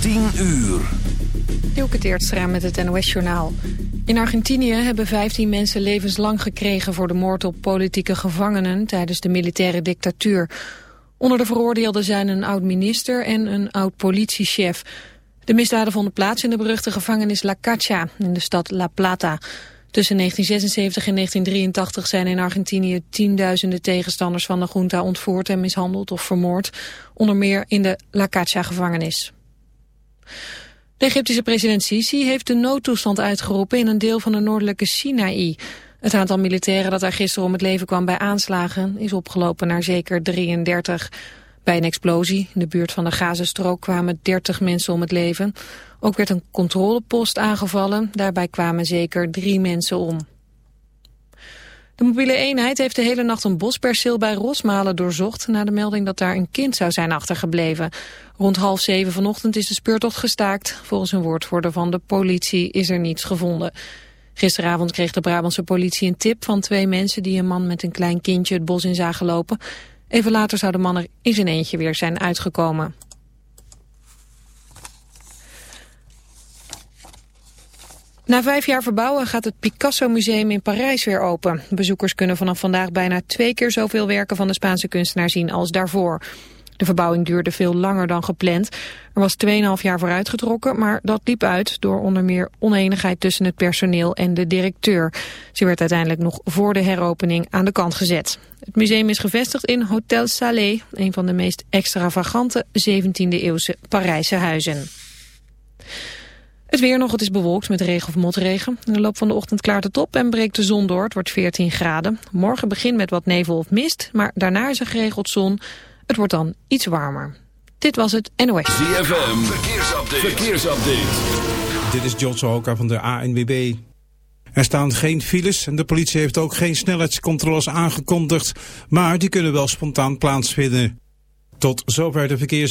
10 uur. Dielke Teertstra met het NOS-journaal. In Argentinië hebben 15 mensen levenslang gekregen voor de moord op politieke gevangenen tijdens de militaire dictatuur. Onder de veroordeelden zijn een oud-minister en een oud-politiechef. De misdaden vonden plaats in de beruchte gevangenis La Cacha in de stad La Plata. Tussen 1976 en 1983 zijn in Argentinië tienduizenden tegenstanders van de junta ontvoerd en mishandeld of vermoord, onder meer in de La Cacha-gevangenis. De Egyptische president Sisi heeft de noodtoestand uitgeroepen in een deel van de noordelijke Sinaï. Het aantal militairen dat daar gisteren om het leven kwam bij aanslagen is opgelopen naar zeker 33. Bij een explosie in de buurt van de Gazastrook kwamen 30 mensen om het leven. Ook werd een controlepost aangevallen. Daarbij kwamen zeker drie mensen om. De mobiele eenheid heeft de hele nacht een bosperceel bij Rosmalen doorzocht... na de melding dat daar een kind zou zijn achtergebleven. Rond half zeven vanochtend is de speurtocht gestaakt. Volgens een woordvoerder van de politie is er niets gevonden. Gisteravond kreeg de Brabantse politie een tip van twee mensen... die een man met een klein kindje het bos in zagen lopen. Even later zou de man er in zijn eentje weer zijn uitgekomen. Na vijf jaar verbouwen gaat het Picasso Museum in Parijs weer open. Bezoekers kunnen vanaf vandaag bijna twee keer zoveel werken van de Spaanse kunstenaar zien als daarvoor. De verbouwing duurde veel langer dan gepland. Er was 2,5 jaar voor uitgetrokken, maar dat liep uit door onder meer oneenigheid tussen het personeel en de directeur. Ze werd uiteindelijk nog voor de heropening aan de kant gezet. Het museum is gevestigd in Hotel Salé, een van de meest extravagante 17e-eeuwse Parijse huizen. Het weer nog, het is bewolkt met regen of motregen. In de loop van de ochtend klaart het op en breekt de zon door. Het wordt 14 graden. Morgen begint met wat nevel of mist, maar daarna is er geregeld zon. Het wordt dan iets warmer. Dit was het NOS. ZFM, verkeersupdate. verkeersupdate. Dit is John Sohoka van de ANWB. Er staan geen files en de politie heeft ook geen snelheidscontroles aangekondigd. Maar die kunnen wel spontaan plaatsvinden. Tot zover de verkeers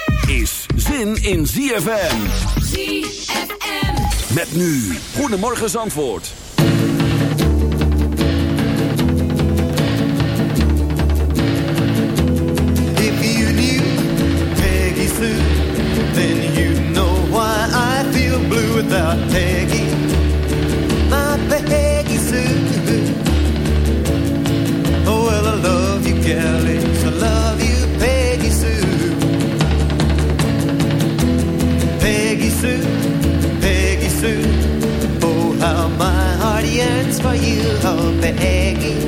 is zin in ZFM. ZFM. Met nu. Goedemorgen Zandvoort. If you knew Peggy Sue, then you know why I feel blue without Peggy. My Peggy Sue. Oh, well, I love you, Kelly. oh Peggy.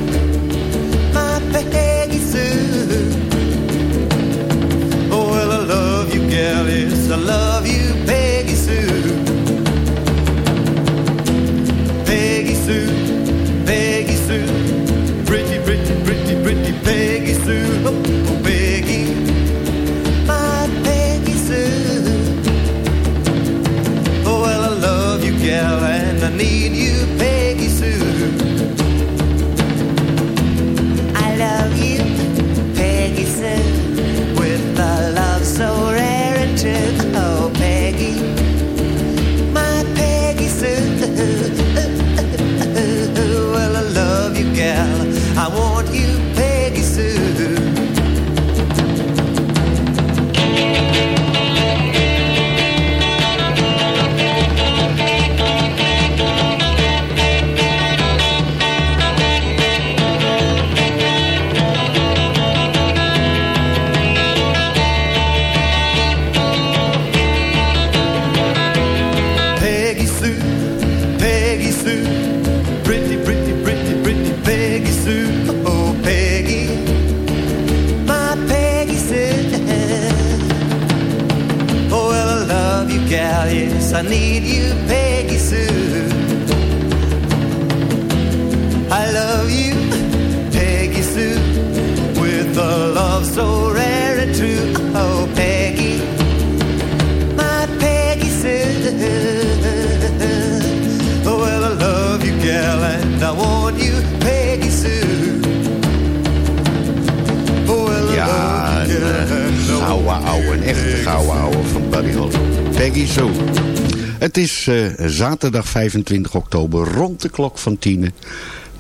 Zaterdag 25 oktober rond de klok van tienen.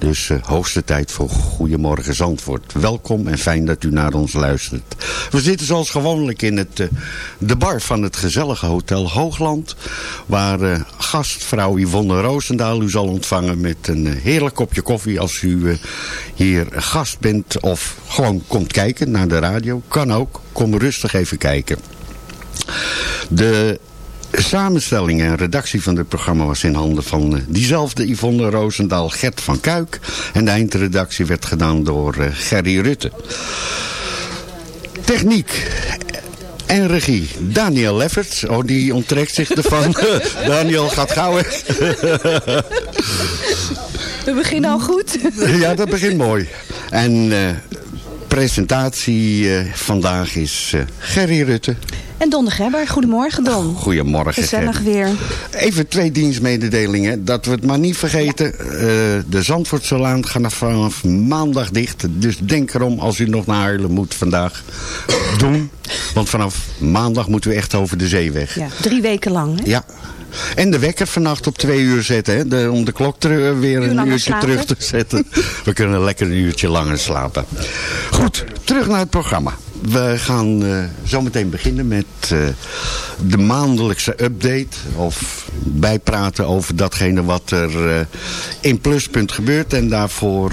Dus eh, hoogste tijd voor Goedemorgen Zandvoort. Welkom en fijn dat u naar ons luistert. We zitten zoals gewoonlijk in het, eh, de bar van het gezellige Hotel Hoogland. Waar eh, gastvrouw Yvonne Roosendaal u zal ontvangen met een heerlijk kopje koffie. Als u hier gast bent of gewoon komt kijken naar de radio. Kan ook. Kom rustig even kijken. De samenstelling en redactie van dit programma was in handen van eh, diezelfde Yvonne Roosendaal, Gert van Kuik. En de eindredactie werd gedaan door eh, Gerry Rutte. Techniek en regie. Daniel Lefferts. Oh, die onttrekt zich ervan. Daniel gaat gauw weg. We beginnen al goed. ja, dat begint mooi. En eh, presentatie eh, vandaag is eh, Gerry Rutte. En Don de Gebber, goedemorgen Don. Goedemorgen, Gezellig Gerry. weer. Even twee dienstmededelingen. Dat we het maar niet vergeten. Eh, de Zandvoortselaan gaat vanaf maandag dicht. Dus denk erom als u nog naar Haarlem moet vandaag doen. Want vanaf maandag moeten we echt over de zeeweg. Ja, drie weken lang. Hè? Ja. En de wekker vannacht op twee uur zetten. Hè? De, om de klok ter- weer een uurtje slapen. terug te zetten. We kunnen lekker een uurtje langer slapen. Goed, terug naar het programma. We gaan eh, zometeen beginnen met eh, de maandelijkse update. Of bijpraten over datgene wat er eh, in Pluspunt gebeurt. En daarvoor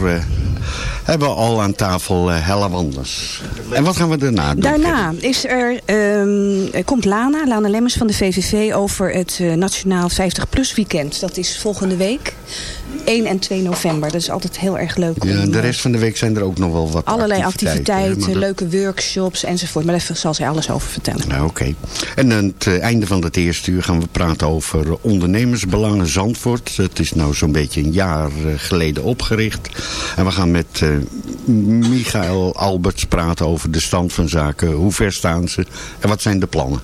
hebben we al aan tafel Hella Wanders. En wat gaan we daarna doen? Daarna is er, ehm, er komt Lana, Lana Lemmers van de VVV, over het Nationaal 50PLUS weekend. Dat is volgende week, 1 en 2 november. Dat is altijd heel erg leuk. Ja, de eh, rest van de week zijn er ook nog wel wat Allerlei activiteiten. dat- leuke workshops enzovoort. Maar daar zal zij alles over vertellen. Nou, Oké. En aan het eh, einde van het eerste uur gaan we praten over eh, ondernemersbelangen Zandvoort. Het is nou zo'n beetje een jaar geleden opgericht. En we gaan met Michael Alberts praten over de stand van zaken. Hoe ver staan ze en wat zijn de plannen?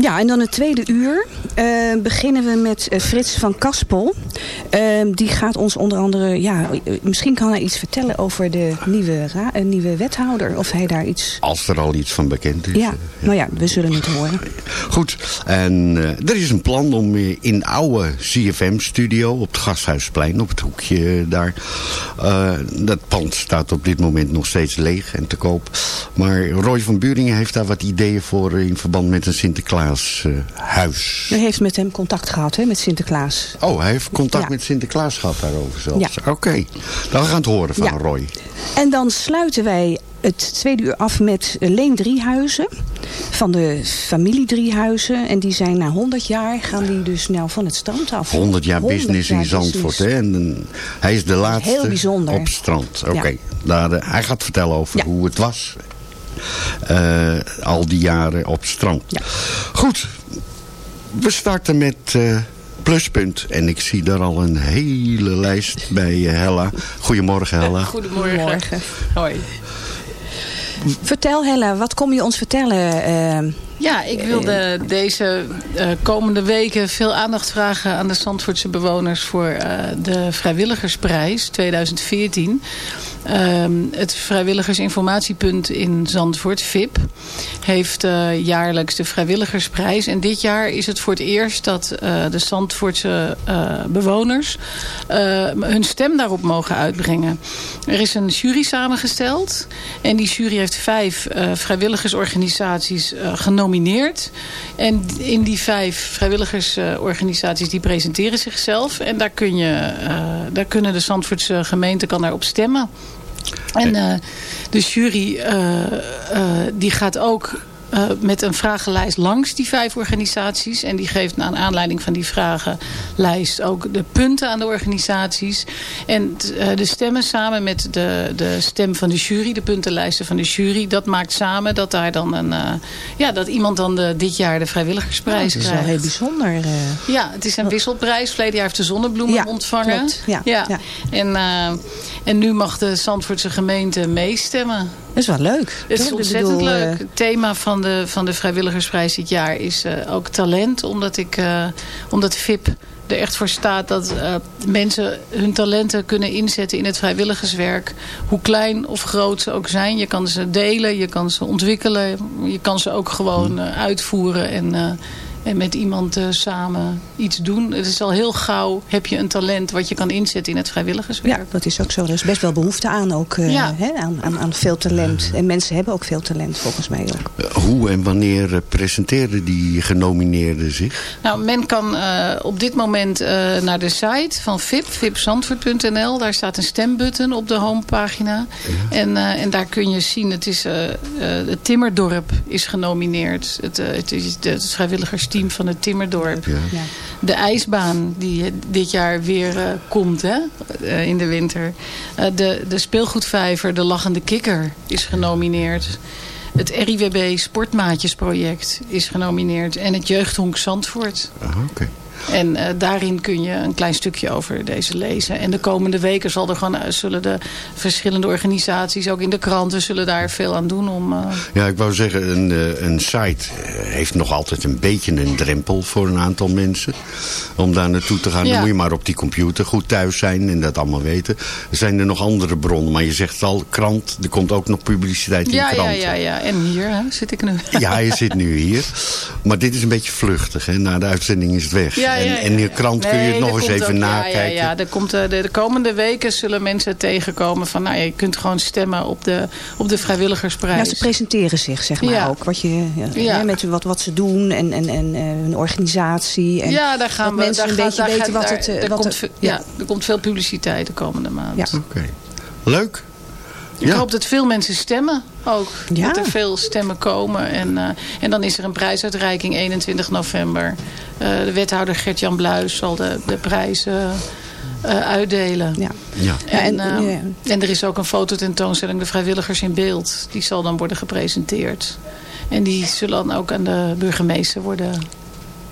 Ja, en dan het tweede uur eh, beginnen we met eh, Frits van Kaspel. Eh, die gaat ons onder andere, ja, eh, misschien kan hij iets vertellen over de nieuwe, ra- nieuwe wethouder. Of hij daar iets... Als er al iets van bekend is. Ja, nou ja, we zullen het horen. Goed, en er is een plan om in oude CFM-studio op het Gasthuisplein, op het hoekje daar. dat pand staat op dit moment nog steeds leeg en te koop. Maar Roy van Buringen heeft daar wat ideeën voor in verband met een Sinterklaashuis. U heeft met hem contact gehad, hè, met Sinterklaas. oh, hij heeft contact Ja. met Sinterklaas gehad daarover zelfs. Ja. Oké, dan gaan we het horen van Ja. Roy. En dan sluiten wij het tweede uur af met Leen Driehuizen. Van de familie Driehuizen. En die zijn na 100 jaar, gaan die dus nou van het strand af. 100 jaar 100 business jaar in Zandvoort. Hè? En, eh, hij is de laatste Heel bijzonder. op strand. Oké, Ja. daar, eh, hij gaat vertellen over Ja. hoe het was. Eh, al die jaren op het strand. Ja. Goed, we starten met eh, Pluspunt. En ik zie daar al een hele lijst bij eh, Hella. Goedemorgen Hella. Goedemorgen. Hoi. Vertel Hella, wat kom je ons vertellen? Ja, ik wilde deze eh, komende weken veel aandacht vragen aan de Zandvoortse bewoners voor eh, de Vrijwilligersprijs 2014. Ehm, het Vrijwilligersinformatiepunt in Zandvoort, VIP, heeft eh, jaarlijks de Vrijwilligersprijs. En dit jaar is het voor het eerst dat de Zandvoortse bewoners hun stem daarop mogen uitbrengen. Er is een jury samengesteld. En die jury heeft vijf vrijwilligersorganisaties eh, genomineerd. En in die vijf vrijwilligersorganisaties die presenteren zichzelf. En daar, kun je, eh, daar kunnen de Zandvoortse gemeente kan daarop stemmen. En eh, de jury eh, die gaat ook eh, met een vragenlijst langs die vijf organisaties. En die geeft naar aanleiding van die vragenlijst ook de punten aan de organisaties. En uh, de stemmen samen met de, de stem van de jury, de puntenlijsten van de jury. Dat maakt samen dat daar dan een, uh, ja, dat iemand dan de, dit jaar de vrijwilligersprijs ja, krijgt. Dat is wel heel bijzonder. Ja, het is een wisselprijs. Verleden jaar heeft de zonnebloemen ja, ontvangen. Klopt. Ja, ja. ja. En, en nu mag de Zandvoortse gemeente meestemmen. Dat is wel leuk. Het is ontzettend bedoel, leuk. Het thema van de, van de vrijwilligersprijs dit jaar is uh, ook talent. Omdat, ik, uh, omdat VIP er echt voor staat dat uh, mensen hun talenten kunnen inzetten in het vrijwilligerswerk. Hoe klein of groot ze ook zijn. Je kan ze delen, je kan ze ontwikkelen. Je kan ze ook gewoon uitvoeren en en met iemand uh, samen iets doen. Het is al heel gauw, heb je een talent wat je kan inzetten in het vrijwilligerswerk. Ja, dat is ook zo. Er is best wel behoefte aan ook, uh, ja. hè, aan, aan, aan, veel talent. En mensen hebben ook veel talent volgens mij ook. Uh, hoe en wanneer presenteren die genomineerden zich? Nou, men kan op dit moment naar de site van VIP, vipzandvoort.nl. Daar staat een stembutton op de homepagina. Ja. En, en daar kun je zien, het is het Timmerdorp is genomineerd. Het, het, het, het vrijwilligersteam team van het Timmerdorp. Ja. De ijsbaan die dit jaar weer uh, komt hè, uh, in de winter. Uh, de, de speelgoedvijver De Lachende Kikker is genomineerd. Het RIWB Sportmaatjesproject is genomineerd. En het Jeugdhonk Zandvoort. Ah, okay. En uh, daarin kun je een klein stukje over deze lezen. En de komende weken zal er gewoon, zullen de verschillende organisaties, ook in de kranten, zullen daar veel aan doen. Om, uh... Ja, ik wou zeggen, een, een site heeft nog altijd een beetje een drempel voor een aantal mensen. Om daar naartoe te gaan, ja. dan moet je maar op die computer goed thuis zijn en dat allemaal weten. Er zijn er nog andere bronnen, maar je zegt al, krant, er komt ook nog publiciteit in ja, de krant. Ja, ja, ja. En hier hè, zit ik nu. Ja, je zit nu hier. Maar dit is een beetje vluchtig, hè. Na de uitzending is het weg. Ja, ja, ja. en in de krant nee, kun je het nog eens even ook, nakijken. Ja, ja, ja. Er komt, de, de, komende weken zullen mensen tegenkomen van... Nou, je kunt gewoon stemmen op de, op de vrijwilligersprijs. Ja, ze presenteren zich, zeg maar ja. ook. Wat, je, ja, met wat, wat ze doen en, en, en uh, hun organisatie. En ja, daar gaan dat we. mensen daar een gaat, beetje daar weten gaat, wat daar, het... Er wat komt, het, ja. er komt veel publiciteit de komende maand. Ja. Oké. Okay. Leuk. Ik hoop dat veel mensen stemmen ook. Ja. Dat er veel stemmen komen. En, uh, en dan is er een prijsuitreiking 21 november. Uh, de wethouder Gert-Jan Bluis zal de, de prijzen uh, uitdelen. Ja. Ja. En, Ja, en- uh, ja. en er is ook een fototentoonstelling, de vrijwilligers in beeld. Die zal dan worden gepresenteerd. En die zullen dan ook aan de burgemeester worden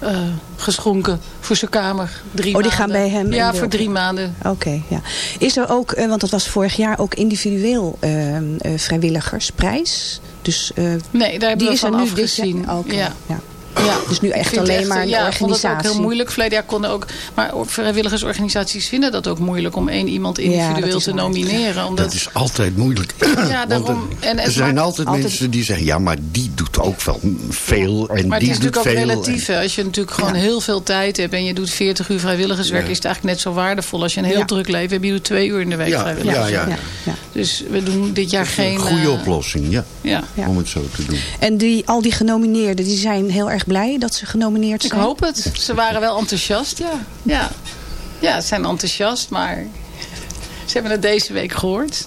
uh, geschonken voor zijn kamer. Drie Oh, die maanden. gaan bij hem Ja, voor drie maanden. Oké, ja. Is er ook, eh, want dat was vorig jaar ook individueel eh, eh, vrijwilligersprijs? Dus eh, Nee, daar hebben die we is van dit afgezien. jaar? Oké, Ja. Ja. Ja. Dus nu echt alleen het maar een ja, ik vond het ook organisatie. heel moeilijk. Verleden jaar konden ook... Maar vrijwilligersorganisaties vinden dat ook moeilijk... om één iemand Ja, individueel is te nomineren. Omdat, Dat is altijd moeilijk. Ja, daarom. er, En het er zijn maakt altijd, altijd- mensen die zeggen... ja, maar die doet ook wel veel. En maar het die is doet natuurlijk ook veel. relatief. hè. Als je natuurlijk gewoon Ja. heel veel tijd hebt... en je doet 40 uur vrijwilligerswerk... Ja. is het eigenlijk net zo waardevol. Als je een heel Ja. druk leven hebt... je doet twee uur in de week Ja, vrijwilligerswerk. ja, ja. Ja, ja. Dus we doen dit jaar geen... Een goede eh, oplossing, ja, Ja. Ja. Om het zo te doen. En die, al die genomineerden, die zijn heel erg blij dat ze genomineerd Ik zijn? hoop het. Ze waren wel enthousiast, ja. Ja, ja ze zijn enthousiast, maar... Ze hebben het deze week gehoord.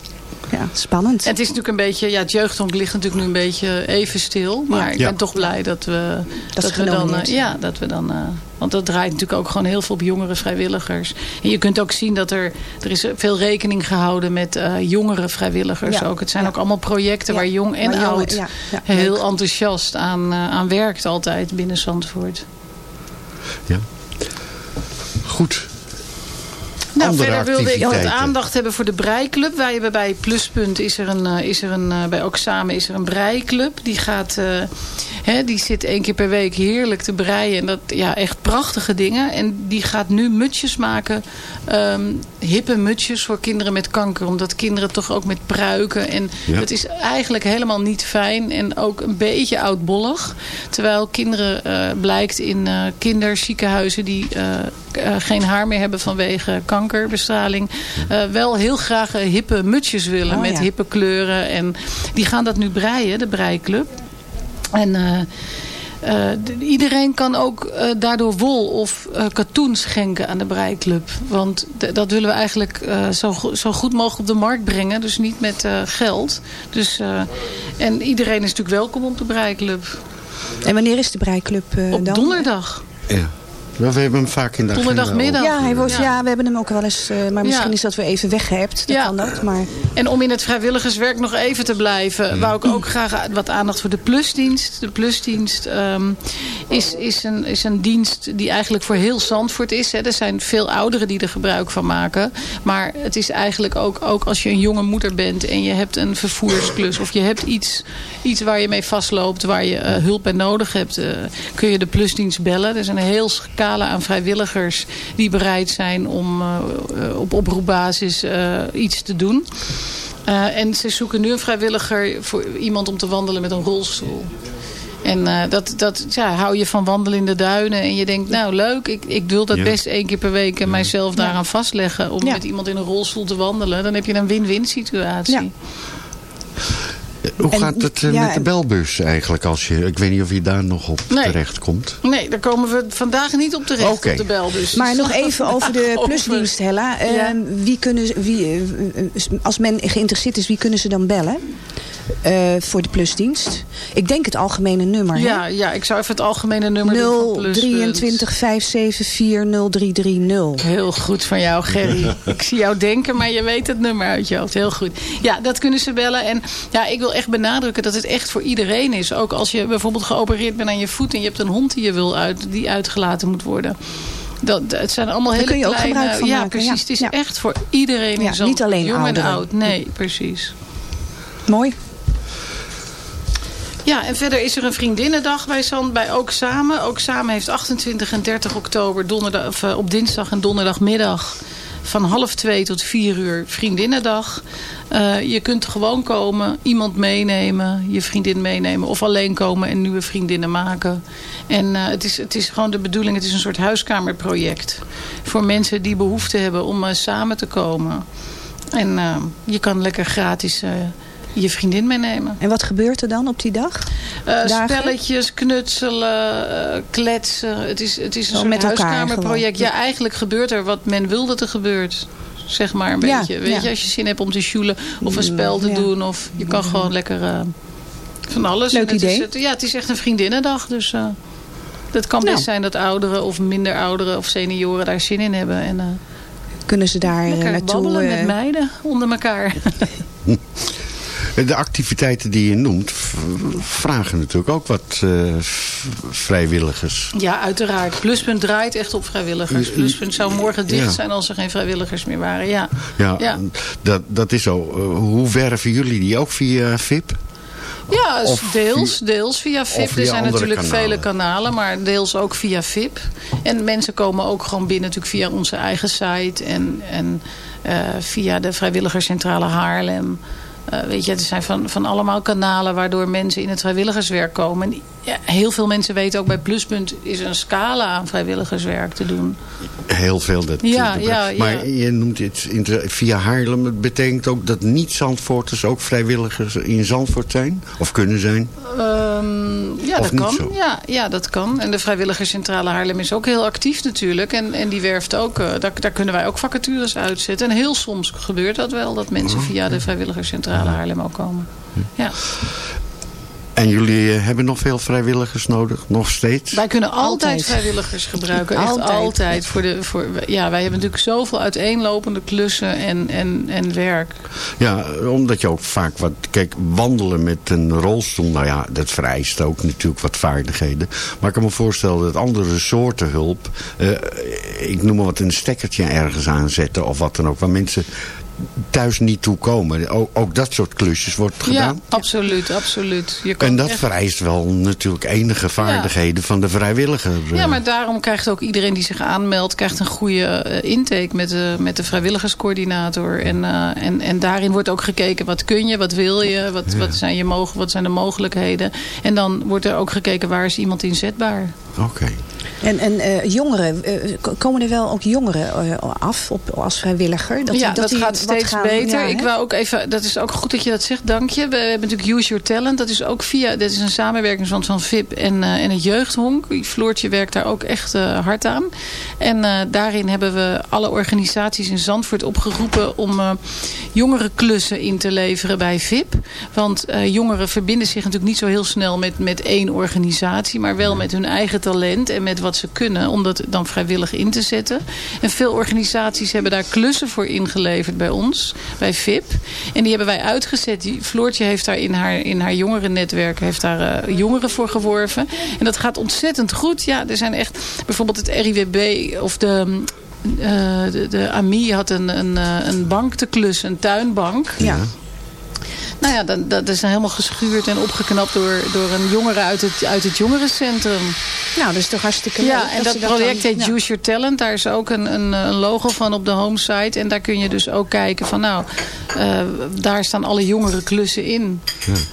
Ja, spannend. En het is natuurlijk een beetje, ja, het jeugdhonk ligt natuurlijk nu een beetje even stil. Maar ik Ja. ben toch blij dat we, Dat we dan, eh, ja, dat we dan, eh, want dat draait natuurlijk ook gewoon heel veel op jongere vrijwilligers. En je kunt ook zien dat er, er is veel rekening gehouden met eh, jongere vrijwilligers Ja. ook. Het zijn Ja. ook allemaal projecten Ja. waar jong en Waar jongen- oud ja, ja, heel leuk. enthousiast aan, aan werkt altijd binnen Zandvoort. Ja. Goed. Nou, Andere verder wilde ik wat aandacht hebben voor de breiklub. Wij hebben bij Pluspunt is er een, eh, is er een eh, bij ook samen is er een breiklub. Die gaat, eh, hè, die zit één keer per week heerlijk te breien. En dat, ja, echt prachtige dingen. En die gaat nu mutjes maken. ehm, hippe mutjes voor kinderen met kanker. Omdat kinderen toch ook met pruiken. En Ja. dat is eigenlijk helemaal niet fijn. En ook een beetje oudbollig. Terwijl kinderen blijkt in kinderziekenhuizen die geen haar meer hebben vanwege kankerbestraling. eh, wel heel graag eh, hippe mutjes willen Oh, met ja. hippe kleuren. En die gaan dat nu breien, de breiklub. En... eh, eh, iedereen kan ook eh, daardoor wol of eh, katoen schenken aan de breiklub. Want dat willen we eigenlijk eh, zo, go- zo goed mogelijk op de markt brengen. Dus niet met eh, geld. Dus, eh, en iedereen is natuurlijk welkom op de breiklub. En wanneer is de breiklub eh, Op dan? donderdag. Ja. We hebben hem vaak in de agenda Donderdagmiddag. Ja, hij wordt, Ja. ja. we hebben hem ook wel eens, eh, maar misschien Ja. is dat weer even weggehept. Ja. kan dat, maar... En om in het vrijwilligerswerk nog even te blijven... wou ik ook graag wat aandacht voor de plusdienst. De plusdienst ehm, is, is, een, is een dienst die eigenlijk voor heel Zandvoort is. Hè. Er zijn veel ouderen die er gebruik van maken. Maar het is eigenlijk ook, ook als je een jonge moeder bent... en je hebt een vervoersklus of je hebt iets, iets waar je mee vastloopt... waar je eh, hulp bij nodig hebt... eh, kun je de plusdienst bellen. Er is een heel aan vrijwilligers... die bereid zijn om eh, eh, op oproepbasis eh, iets te doen. Uh, en ze zoeken nu een vrijwilliger voor iemand om te wandelen met een rolstoel. En uh, dat, dat ja, hou je van wandelen in de duinen. En je denkt, nou leuk, ik, ik wil dat Ja. best één keer per week... en mijzelf daaraan vastleggen om Ja. met iemand in een rolstoel te wandelen. Dan heb je een win-win situatie. Hoe En- gaat het eh, ja, met de belbus eigenlijk? Als je, ik weet niet of je daar nog op Nee. terecht komt. Nee, daar komen we vandaag niet op terecht op de bel. Dus Maar nog even over de plusdienst, Hella. Eh, Ja. wie kunnen, ze- wie, eh, als men geïnteresseerd is, wie kunnen ze dan bellen? Eh, voor de plusdienst. Ik denk het algemene nummer. Ja, ja, ik zou even het algemene nummer doen van Pluspunt. 023 574 0330. Heel goed van jou, Gerry. ik zie jou denken, maar je weet het nummer uit je hoofd. Heel goed. Ja, dat kunnen ze bellen. En ja, ik wil echt benadrukken dat het echt voor iedereen is. Ook als je bijvoorbeeld geopereerd bent aan je voet... en je hebt een hond die je wil uit, die uitgelaten moet worden. Dat, het zijn allemaal hele kun je ook kleine... gebruik van ja, maken, precies. ja. Het is Ja. echt voor iedereen Ja, niet alleen Jong ouderen. en oud. Nee, precies. Mooi. Ja, en verder is er een vriendinnendag bij Zand, bij Ook Samen. Ook Samen heeft 28 en 30 oktober donderdag, of, eh, op dinsdag en donderdagmiddag... van half twee tot vier uur vriendinnendag. Eh, je kunt gewoon komen, iemand meenemen, je vriendin meenemen... of alleen komen en nieuwe vriendinnen maken. En eh, het, is, het is gewoon de bedoeling, het is een soort huiskamerproject... voor mensen die behoefte hebben om samen te komen. En je kan lekker gratis... eh, je vriendin meenemen. En wat gebeurt er dan op die dag? Uh, Dagen? spelletjes, knutselen, uh, kletsen. Het is, het is een Oh, soort met elkaar huiskamerproject. Ja, eigenlijk gebeurt er wat men wil dat er gebeurt. Zeg maar een Ja, beetje. Weet ja. je, als je zin hebt om te sjoelen of een Mm, spel te ja. doen. Of je kan gewoon lekker uh, van alles. Leuk het idee. Is, het, ja, het is echt een vriendinnendag. Dus uh, dat kan best Nou. zijn dat ouderen of minder ouderen of senioren daar zin in hebben. En uh, Kunnen ze daar eh, lekker naartoe? babbelen eh, met meiden onder elkaar. De activiteiten die je noemt vragen natuurlijk ook wat eh, vrijwilligers. Ja, uiteraard. Pluspunt draait echt op vrijwilligers. Pluspunt zou morgen dicht Ja. zijn als er geen vrijwilligers meer waren. Ja. Ja, Ja. Dat, dat is zo. Eh, hoe werven jullie die ook via VIP? Ja, Of deels, deels via VIP. via er zijn natuurlijk kanalen. vele kanalen, maar deels ook via VIP. En mensen komen ook gewoon binnen natuurlijk via onze eigen site en, en eh, via de vrijwilligerscentrale Haarlem. Eh, weet je, het zijn van, van allemaal kanalen waardoor mensen in het vrijwilligerswerk komen. En ja, heel veel mensen weten ook bij Pluspunt is een scala aan vrijwilligerswerk te doen. Heel veel. Dat, Ja, ja, ja. maar je noemt het via Haarlem. Het betekent ook dat niet-Zandvoorters ook vrijwilligers in Zandvoort zijn? Of kunnen zijn? Ehm, ja, Of dat kan. zo? Ja, ja, dat kan. En de vrijwilligerscentrale Haarlem is ook heel actief natuurlijk. En, en die werft ook, eh, daar, daar kunnen wij ook vacatures uitzetten. En heel soms gebeurt dat wel, dat mensen Oh, via de vrijwilligerscentrale Haarlem ook komen. Ja. En jullie eh, hebben nog veel vrijwilligers nodig? Nog steeds? Wij kunnen altijd, Altijd. vrijwilligers gebruiken. Echt Altijd. altijd. Voor de, voor, ja, wij hebben natuurlijk zoveel uiteenlopende klussen en, en, en werk. Ja, omdat je ook vaak wat... Kijk, wandelen met een rolstoel, nou ja, dat vereist ook natuurlijk wat vaardigheden. Maar ik kan me voorstellen dat andere soorten hulp... eh, ik noem maar wat, een stekkertje ergens aanzetten of wat dan ook. Waar mensen thuis niet toe komen. Ook, ook dat soort klusjes wordt gedaan. Ja, absoluut, absoluut. Je En dat echt- vereist wel natuurlijk enige vaardigheden van de vrijwilliger. eh. Ja, maar daarom krijgt ook iedereen die zich aanmeldt... krijgt een goede eh, intake met de, met de vrijwilligerscoördinator. En, eh, en, en daarin wordt ook gekeken wat kun je, wat wil je... wat, wat, zijn, je mogen, wat zijn de mogelijkheden. En dan wordt er ook gekeken waar is iemand inzetbaar. Oké. En, en eh, jongeren, eh, ko- komen er wel ook jongeren eh, af op, als vrijwilliger? ja, die- dat, die gaat steeds gaan- beter. ja, ik wou ook even, dat is ook goed dat je dat zegt, dank je. We hebben natuurlijk Use Your Talent. Dat is ook via, dit is een samenwerkingsverband van VIP en, eh, en het Jeugdhonk. Floortje werkt daar ook echt eh, hard aan. En eh, daarin hebben we alle organisaties in Zandvoort opgeroepen om eh jongerenklussen in te leveren bij VIP. Want eh, jongeren verbinden zich natuurlijk niet zo heel snel met, met één organisatie, maar wel met hun eigen talent en met wat ze kunnen, om dat dan vrijwillig in te zetten. En veel organisaties hebben daar klussen voor ingeleverd bij ons, bij VIP. En die hebben wij uitgezet. Die, Floortje heeft daar in haar, in haar jongerennetwerk heeft daar, eh, jongeren voor geworven. En dat gaat ontzettend goed. Ja, er zijn echt bijvoorbeeld het RIWB of de... eh, de, de AMI had een, een, eh, een bank te klussen, een tuinbank. Ja. Nou ja, dat, dat is helemaal geschuurd en opgeknapt door, door een jongere uit het, uit het jongerencentrum. Nou, dat is toch hartstikke leuk. Ja, en dat, project dan- heet ja. Use Your Talent. Daar is ook een, een, een logo van op de homesite. En daar kun je dus ook kijken van nou, eh, daar staan alle jongere klussen in.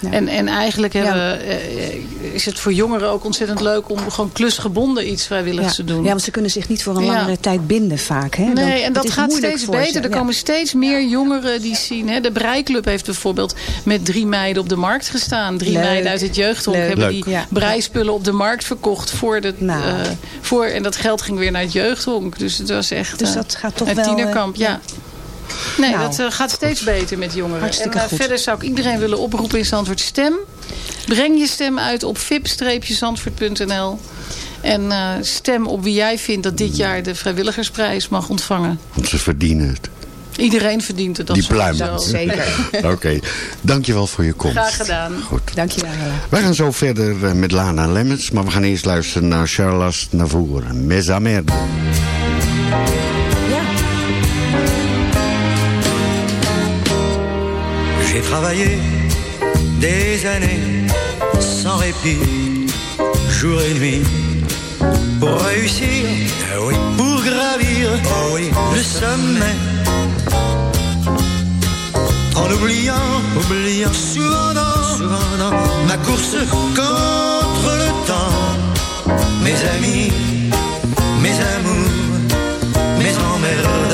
Ja. En, en eigenlijk hebben, eh, is het voor jongeren ook ontzettend leuk om gewoon klusgebonden iets vrijwilligs Ja. te doen. ja, want ze kunnen zich niet voor een Ja. langere tijd binden vaak. Hè? Dan- Nee, en dat gaat steeds beter. ze. Er Ja. komen steeds meer jongeren die zien. Hè. De Breiklub heeft bijvoorbeeld met drie meiden op de markt gestaan. Drie Leuk. meiden uit het jeugdhonk Leuk. hebben Leuk. die Ja. breispullen op de markt verkocht. Voor de, Nou. eh, voor, en dat geld ging weer naar het jeugdhonk. Dus het was echt Dus eh, dat gaat toch een wel, eh, tienerkamp. ja. Nee, Nou, dat gaat steeds beter met jongeren. Hartstikke en goed. verder zou ik iedereen willen oproepen in Zandvoort Stem. Breng je stem uit op vip-zandvoort.nl. En eh, stem op wie jij vindt dat dit jaar de vrijwilligersprijs mag ontvangen. Want ze verdienen het. Iedereen verdient het. Dat Die pluim. Zeker. Oké, dankjewel voor je komst. Graag gedaan. Goed. Dankjewel. Wij gaan zo verder eh, met Lana Lemmens, maar we gaan eerst luisteren naar Charles Navour, Mes Amerde. J'ai travaillé des années sans répit, jour et nuit, pour réussir, pour gravir le sommet. En oubliant, oubliant souvent dans, souvent dans ma course contre le temps, mes amis, mes amours, mes emmerdes.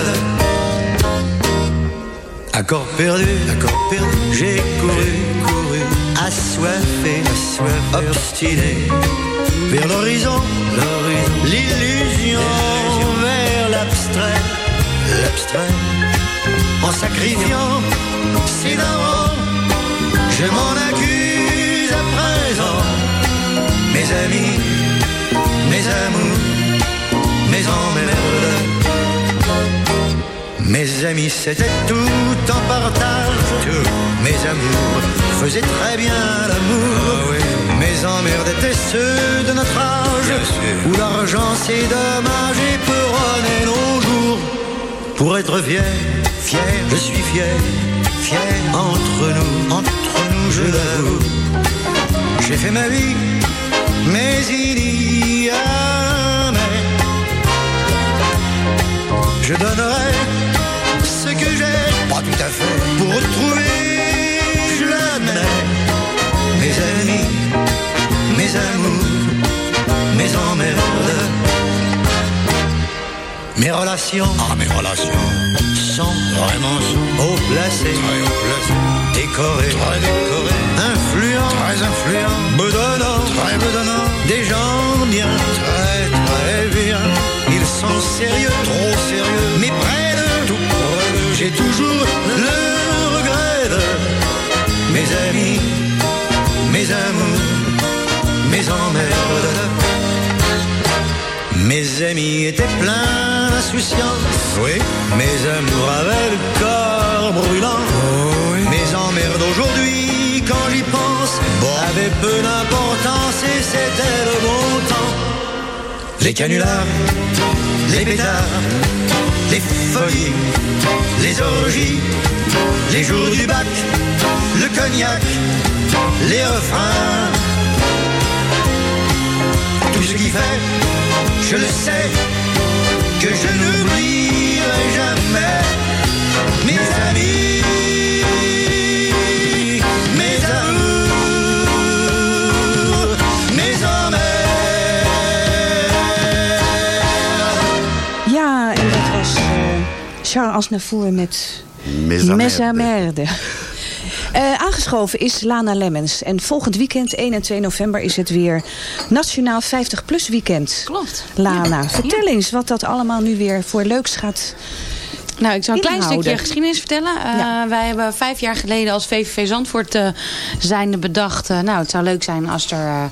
Accord perdu, accord perdu, j'ai couru, couru, assoiffé, assoiffé, obstiné, vers l'horizon, l'horizon, l'illusion, vers l'abstrait, l'abstrait, en sacrifiant ses darons, je m'en accuse à présent, mes amis, mes amours, mes emmerdes. Mes amis, c'était tout en partage. Tous mes amours faisaient très bien l'amour. Mes emmerdes étaient ceux de notre âge. Où l'argent, c'est dommage et peut nos. Pour être fier, fier, je suis fier, fier. Entre nous, entre nous, je l'avoue. J'ai fait ma vie, mais il y a. Je donnerai ce que j'ai, pas tout à fait, pour retrouver, je mes amis, mes amours, mes emmerdes, mes relations, ah mes relations, sont vraiment haut placées, très haut placées, décorées, très décorées, influents, très influents, bedonnants, très bedonnants, des gens bien, très très bien, ils sont sérieux, trop sérieux, Mes amis étaient pleins d'insouciance. Oui. Mes amours avaient le corps brûlant. Mes emmerdes aujourd'hui, quand j'y pense, avaient peu d'importance et c'était le bon temps. Les canulars, les pétards, les folies, les orgies, les jours du bac, le cognac, les refrains. Tout ce qui fait, je le sais, que je n'oublierai jamais. Mes amis, mes amours, mes amères Ja, en dat was eh, Charles Aznavour met Mes, mes aangeschoven is Lana Lemmens. En volgend weekend, 1 en 2 november, is het weer Nationaal 50PLUS weekend. Klopt. Lana, vertel eens wat dat allemaal nu weer voor leuks gaat Nou, ik zal een klein stukje geschiedenis vertellen. Uh, Wij hebben vijf jaar geleden als VVV Zandvoort uh, zijnde bedacht... Uh, nou, het zou leuk zijn als er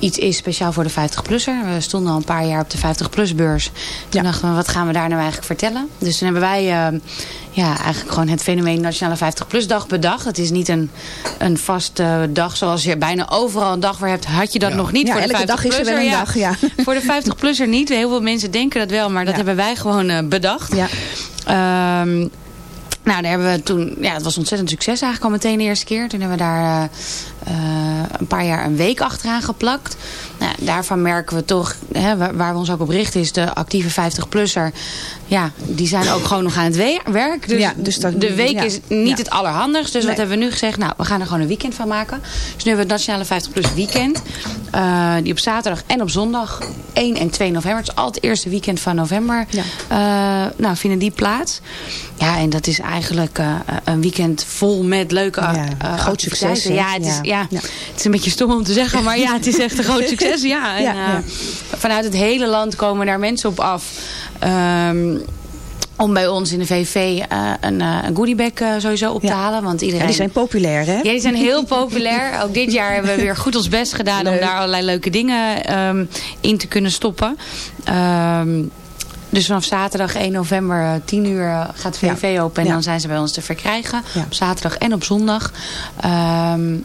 iets is speciaal voor de 50-plusser. We stonden al een paar jaar op de 50-plus-beurs. Toen dachten we, wat gaan we daar nou eigenlijk vertellen? Dus toen hebben wij ja, eigenlijk gewoon het fenomeen Nationale 50-plus-dag bedacht. Het is niet een, een vaste dag zoals je bijna overal een dag voor hebt. Had je dat ja. nog niet ja, voor de 50-plusser? dag is er wel een dag, ja. Voor de 50-plusser niet. Heel veel mensen denken dat wel, maar dat hebben wij gewoon bedacht. Ja. Um, nou, daar hebben we toen, ja, het was ontzettend succes eigenlijk al meteen de eerste keer. Toen hebben we daar uh, uh, een paar jaar een week achteraan geplakt. Nou, daarvan merken we toch, hè, waar, we ons ook op richten, is de actieve 50-plusser. Ja, die zijn ook gewoon nog aan het we werk. Dus, ja, dus dat, de week ja, is niet ja. het allerhandigst. Dus Nee. wat hebben we nu gezegd? Nou, we gaan er gewoon een weekend van maken. Dus nu hebben we het Nationale 50-plus weekend. Uh, die op zaterdag en op zondag 1 en 2 november. Het is al het eerste weekend van november. nou, vinden die plaats. Ja, en dat is eigenlijk een weekend vol met leuke groot succes. Ja, het is, ja. ja, het is een beetje stom om te zeggen, maar ja, het is echt een groot succes. Ja, en, ja, vanuit het hele land komen daar mensen op af. Um, om bij ons in de VV uh, een, uh, een goodiebag uh, sowieso op te halen. Want iedereen... Ja, die zijn populair, hè? Ja, die zijn heel populair. Ook dit jaar hebben we weer goed ons best gedaan... Leuk. om daar allerlei leuke dingen um, in te kunnen stoppen. Um, dus vanaf zaterdag 1 november 10 uur gaat VV ja. open. En dan zijn ze bij ons te verkrijgen. Op zaterdag en op zondag. Um,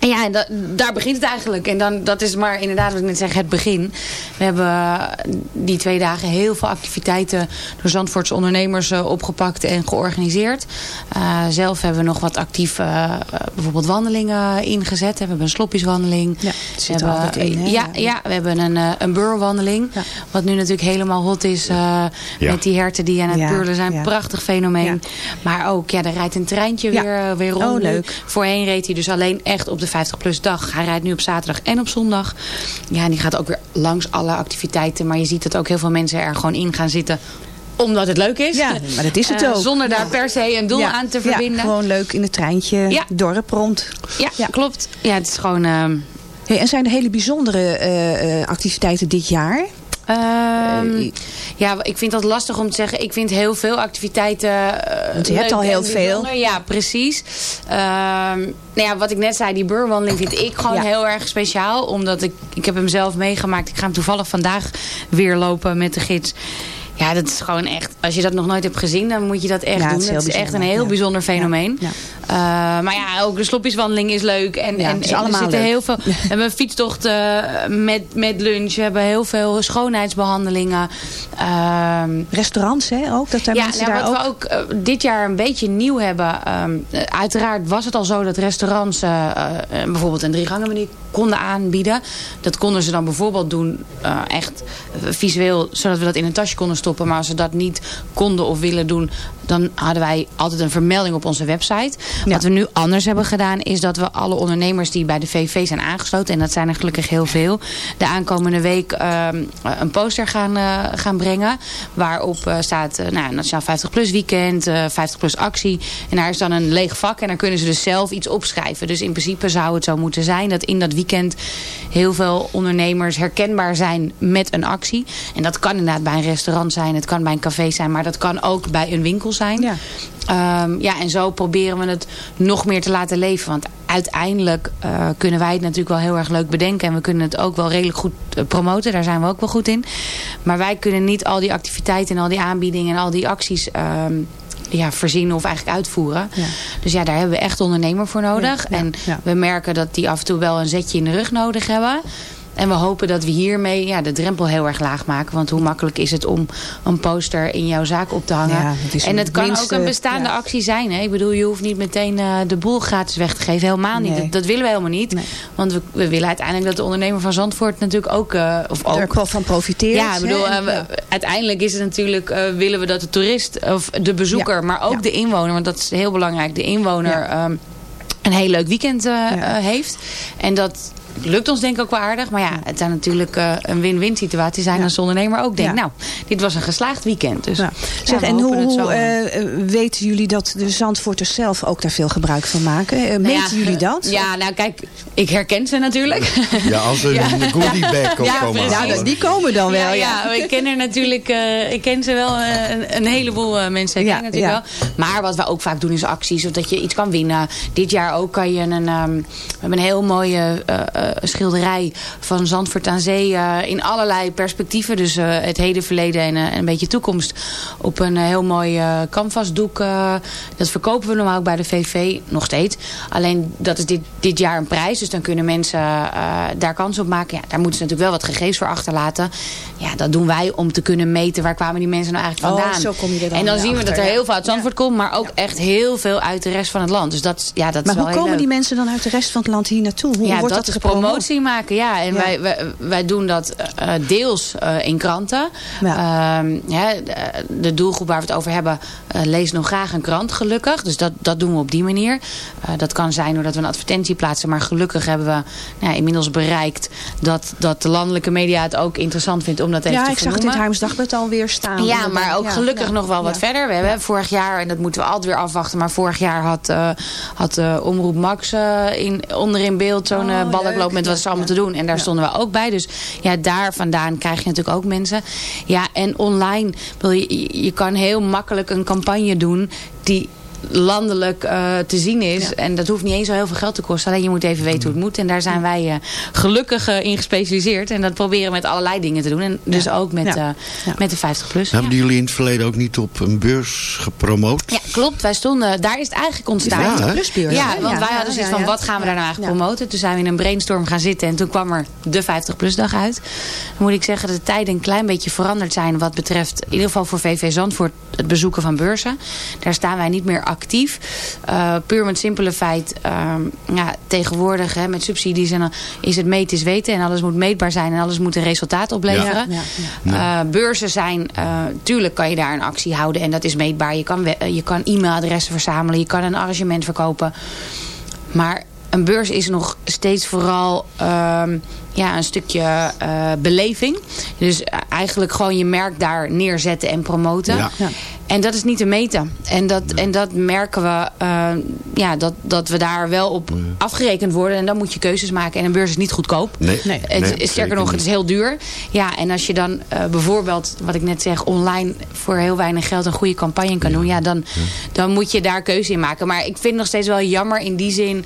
en ja, da daar begint het eigenlijk. En dan, dat is maar inderdaad wat ik net zeg, het begin. We hebben die twee dagen heel veel activiteiten door Zandvoortse ondernemers uh, opgepakt en georganiseerd. Uh, zelf hebben we nog wat actief uh, bijvoorbeeld wandelingen ingezet. We hebben een sloppieswandeling. Ja, zit we altijd in. Hè? Ja, ja, we hebben een, een beurwandeling. Ja. Wat nu natuurlijk helemaal hot is ja. met die herten die aan het ja, beurlen zijn. Prachtig fenomeen. Maar ook, ja, er rijdt een treintje weer, weer rond. Oh, leuk. Voorheen reed hij dus alleen echt op de 50 plus dag. Hij rijdt nu op zaterdag en op zondag. Ja, en die gaat ook weer langs alle activiteiten. Maar je ziet dat ook heel veel mensen er gewoon in gaan zitten omdat het leuk is. Ja, maar dat is het uh, ook. Zonder daar per se een doel ja. aan te verbinden. Ja, gewoon leuk in het treintje, ja. dorp rond. Ja, ja, klopt. Ja, het is gewoon... Uh... Hey, en zijn er hele bijzondere uh, activiteiten dit jaar? Um, ja, ik vind dat lastig om te zeggen. Ik vind heel veel activiteiten. Uh, Want je hebt al heel veel. Ja, precies. Um, nou ja, wat ik net zei, die beurwandeling vind ik gewoon ja. heel erg speciaal. Omdat ik, ik heb hem zelf meegemaakt. Ik ga hem toevallig vandaag weer lopen met de gids. Ja, dat is gewoon echt... Als je dat nog nooit hebt gezien, dan moet je dat echt ja, doen. Het is, dat is echt een heel ja. bijzonder fenomeen. Ja. Uh, maar ja, ook de sloppieswandeling is leuk. En, en, het is allemaal er zitten leuk. heel veel... We hebben een fietstocht uh, met, met lunch. We hebben heel veel schoonheidsbehandelingen. Uh, Restaurants, hè? Ook, dat daar ja, mensen nou, daar wat ook... we ook dit jaar een beetje nieuw hebben. Um, uiteraard was het al zo dat restaurants bijvoorbeeld een driegangenmenu konden aanbieden. Dat konden ze dan bijvoorbeeld doen echt visueel, zodat we dat in een tasje konden stoppen. Maar ze dat niet konden of willen doen, dan hadden wij altijd een vermelding op onze website. Ja. Wat we nu anders hebben gedaan, is dat we alle ondernemers die bij de VV zijn aangesloten, en dat zijn er gelukkig heel veel, de aankomende week uh, een poster gaan, uh, gaan brengen. Waarop uh, staat uh, nou, Nationaal 50 Plus Weekend, 50 Plus Actie. En daar is dan een leeg vak en daar kunnen ze dus zelf iets opschrijven. Dus in principe zou het zo moeten zijn dat in dat weekend heel veel ondernemers herkenbaar zijn met een actie. En dat kan inderdaad bij een restaurant zijn, het kan bij een café zijn, maar dat kan ook bij een winkel zijn. Ja. Um, ja, en zo proberen we het nog meer te laten leven. Want uiteindelijk uh, kunnen wij het natuurlijk wel heel erg leuk bedenken. En we kunnen het ook wel redelijk goed uh, promoten. Daar zijn we ook wel goed in. Maar wij kunnen niet al die activiteiten en al die aanbiedingen en al die acties... Um, ja, voorzien of eigenlijk uitvoeren. Ja. Dus ja, daar hebben we echt ondernemer voor nodig. Ja, ja, en we merken dat die af en toe wel een zetje in de rug nodig hebben. En we hopen dat we hiermee ja, de drempel heel erg laag maken. Want hoe makkelijk is het om een poster in jouw zaak op te hangen. Ja, het en het kan minste, ook een bestaande ja. actie zijn. Hè? Ik bedoel, je hoeft niet meteen uh, de boel gratis weg te geven. Helemaal niet. Nee. Dat, dat, willen we helemaal niet. Nee. Want we, we, willen uiteindelijk dat de ondernemer van Zandvoort natuurlijk ook... Uh, of ook er van profiteert. Ja, ik bedoel, uh, we, uiteindelijk is het natuurlijk... willen we dat de toerist of de bezoeker... Ja. maar ook de inwoner, want dat is heel belangrijk. De inwoner... Um, een heel leuk weekend uh, ja. uh, heeft. En dat lukt ons denk ik ook wel aardig. Maar ja, het zou natuurlijk eh, een win-win situatie zijn als ondernemer ook denkt, Ja. nou, dit was een geslaagd weekend. Dus, ja, Zeg, we en hoe, het zo. hoe eh, eh, weten jullie dat de Zandvoorters zelf ook daar veel gebruik van maken? Eh, Nou meten ja, jullie dat? Ja, nou kijk, ik herken ze natuurlijk. Ja, als er een goodie bag op Ja, komen. Nou, die komen dan wel, ja, ja. ja. ik ken er natuurlijk, eh, ik ken ze wel, een, een heleboel eh, mensen ken ik natuurlijk ja. wel. Maar wat we ook vaak doen is acties, zodat je iets kan winnen. Dit jaar ook kan je een, ehm, we hebben een heel mooie schilderij van Zandvoort aan Zee eh, in allerlei perspectieven. Dus eh, het heden, verleden en eh, een beetje toekomst op een eh, heel mooi eh, canvasdoek. eh, dat verkopen we normaal ook bij de VV, nog steeds. Alleen dat is dit, dit jaar een prijs, dus dan kunnen mensen eh, daar kans op maken. Ja, daar moeten ze natuurlijk wel wat gegevens voor achterlaten. Ja, dat doen wij om te kunnen meten waar kwamen die mensen nou eigenlijk Oh, vandaan. zo kom je er dan en dan zien we achter, dat er ja. heel veel uit Zandvoort komt, maar ook echt heel veel uit de rest van het land. Dus dat, ja, dat Maar is wel hoe heel komen leuk. die mensen dan uit de rest van het land hier naartoe? Hoe ja, wordt dat, dat? Promotie maken. Ja, en Ja. Wij, wij, wij doen dat eh, deels eh, in kranten. Ehm, ja, de, de doelgroep waar we het over hebben eh, leest nog graag een krant, gelukkig. Dus dat, dat doen we op die manier. Eh, dat kan zijn doordat we een advertentie plaatsen. Maar gelukkig hebben we nou, ja, inmiddels bereikt dat, dat de landelijke media het ook interessant vindt om dat even Ja, te ik zag het in het Harms Dagblad alweer staan. Ja, maar ook Ja, gelukkig ja, nog wel wat ja. verder. We hebben vorig jaar, en dat moeten we altijd weer afwachten... maar vorig jaar had, eh, had eh, Omroep Max eh, in, onder in beeld zo'n Oh, eh, leuk. met wat ze allemaal te doen. En daar stonden we ook bij. Dus ja, daar vandaan krijg je natuurlijk ook mensen. Ja, en online, wil je- je kan heel makkelijk een campagne doen... die landelijk eh, te zien is. En dat hoeft niet eens zo heel veel geld te kosten. Alleen je moet even weten hoe het moet. En daar zijn wij eh, gelukkig eh, in gespecialiseerd. En dat proberen we met allerlei dingen te doen. En dus ook met, Ja. eh, met de 50 plus. Hebben jullie in het verleden ook niet op een beurs gepromoot? Ja, klopt. Wij stonden, daar is het eigenlijk ontstaan. Ja? Plusbeurs, Ja, want wij hadden zoiets ja, van, ja. wat gaan we daar nou eigenlijk Ja. promoten? Toen zijn we in een brainstorm gaan zitten en toen kwam er de 50 plus dag uit. Dan moet ik zeggen dat de tijden een klein beetje veranderd zijn wat betreft, in ieder geval voor VV Zandvoort, het bezoeken van beurzen. Daar staan wij niet meer actief. Eh, puur met simpele feit, ehm, ja, tegenwoordig hè, met subsidies en dan is het is weten en alles moet meetbaar zijn en alles moet een resultaat opleveren. Ja, ja, Eh, beurzen zijn, eh, tuurlijk kan je daar een actie houden en dat is meetbaar. Je kan, je kan e-mailadressen verzamelen, je kan een arrangement verkopen. Maar een beurs is nog steeds vooral ehm, ja, een stukje eh, beleving. Dus eh, eigenlijk gewoon je merk daar neerzetten en promoten. Ja. Ja. En dat is niet te meten. En dat, en dat merken we eh, ja, dat, dat we daar wel op afgerekend worden. En dan moet je keuzes maken. En een beurs is niet goedkoop. Nee. Nee. Het, Nee, sterker zeker nog, niet. het is heel duur. Ja, en als je dan eh, bijvoorbeeld, wat ik net zeg, online voor heel weinig geld een goede campagne kan doen. Ja, dan, dan moet je daar keuze in maken. Maar ik vind het nog steeds wel jammer in die zin.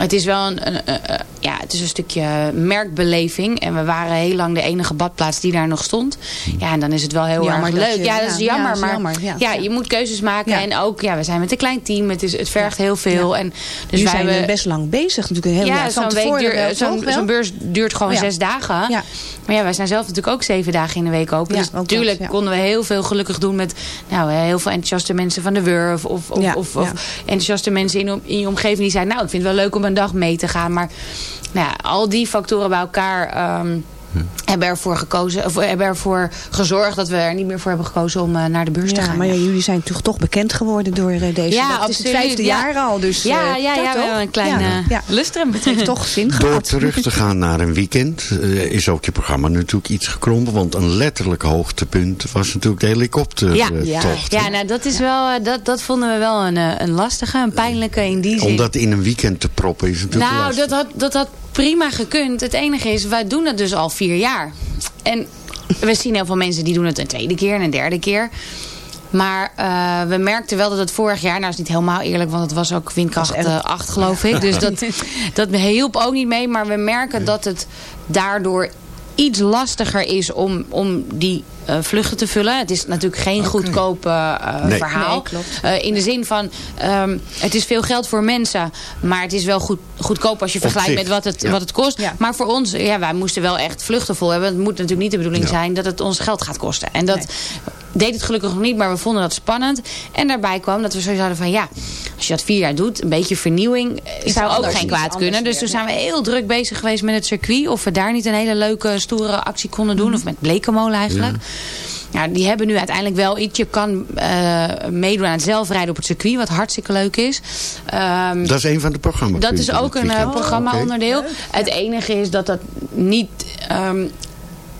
Het is wel een, een- een- een- ja, het is een stukje merkbeleving. En we waren heel lang de enige badplaats die daar nog stond. Ja, en dan is het wel heel Jammer erg leuk. je- ja, dat is ja, jammer. dat is maar jammer, ja. ja, je moet keuzes maken. Ja. En ook, ja, we zijn met een klein team. Het, is, het vergt heel veel. En, dus Jullie wij zijn eh, best lang bezig. Natuurlijk een heel ja, zo'n zo'n zo'n beurs duurt gewoon zes dagen. Ja. Maar ja, wij zijn zelf natuurlijk ook zeven dagen in de week open. Dus natuurlijk konden we heel veel gelukkig doen met nou, heel veel enthousiaste mensen van de Wurf. Of, of, of, enthousiaste mensen in, in je omgeving die zeiden... nou, ik vind het wel leuk om een dag mee te gaan. Maar nou ja, al die factoren bij elkaar... hebben ervoor gekozen, of hebben ervoor gezorgd dat we er niet meer voor hebben gekozen om eh, naar de beurs te gaan. maar ja, jullie zijn toch toch bekend geworden door eh, deze. Ja, dat is het absoluut, vijfde ja. jaar al. Dus, ja, eh, ja, dat ja, we toch? hebben een klein Ja, ja. lustrum. Het heeft toch zin Door gehad. terug te gaan naar een weekend eh, is ook je programma natuurlijk iets gekrompen. Want een letterlijk hoogtepunt was natuurlijk de helikoptertocht. Ja, Ja, ja, nou dat is wel, dat, dat vonden we wel een, eh, een lastige, een pijnlijke in die zin. Om dat in een weekend te proppen is natuurlijk nou, lastig. dat had, dat had prima gekund. Het enige is, wij doen het dus al vier jaar. En we zien heel veel mensen die doen het een tweede keer en een derde keer. Maar eh, we merkten wel dat het vorig jaar, nou is niet helemaal eerlijk, want het was ook windkracht Was echt- 8 geloof ik. Dus dat, dat hielp ook niet mee. Maar we merken dat het daardoor iets lastiger is om, om die eh, vluchten te vullen. Het is natuurlijk geen goedkoop eh, eh, Nee. verhaal. Nee, klopt. Eh, in de zin van, ehm, het is veel geld voor mensen. Maar het is wel goed, goedkoop als je vergelijkt met wat het, ja. wat het kost. Ja. Maar voor ons, ja, wij moesten wel echt vluchten vol hebben. Het moet natuurlijk niet de bedoeling Ja. zijn dat het ons geld gaat kosten. En dat deed het gelukkig nog niet, maar we vonden dat spannend. En daarbij kwam dat we zo zouden van, ja, als je dat vier jaar doet, een beetje vernieuwing eh, zou ook geen kwaad kunnen. Dus toen zijn we heel druk bezig geweest met het circuit. Of we daar niet een hele leuke, stoere actie konden doen. Of met Blekenmolen eigenlijk. ja, die hebben nu uiteindelijk wel iets. Je kan uh, meedoen aan het zelfrijden op het circuit, wat hartstikke leuk is. Um, dat is een van de programma's. Dat is ook een uh, programma-onderdeel. Oh, okay. Het enige is dat dat niet... Um,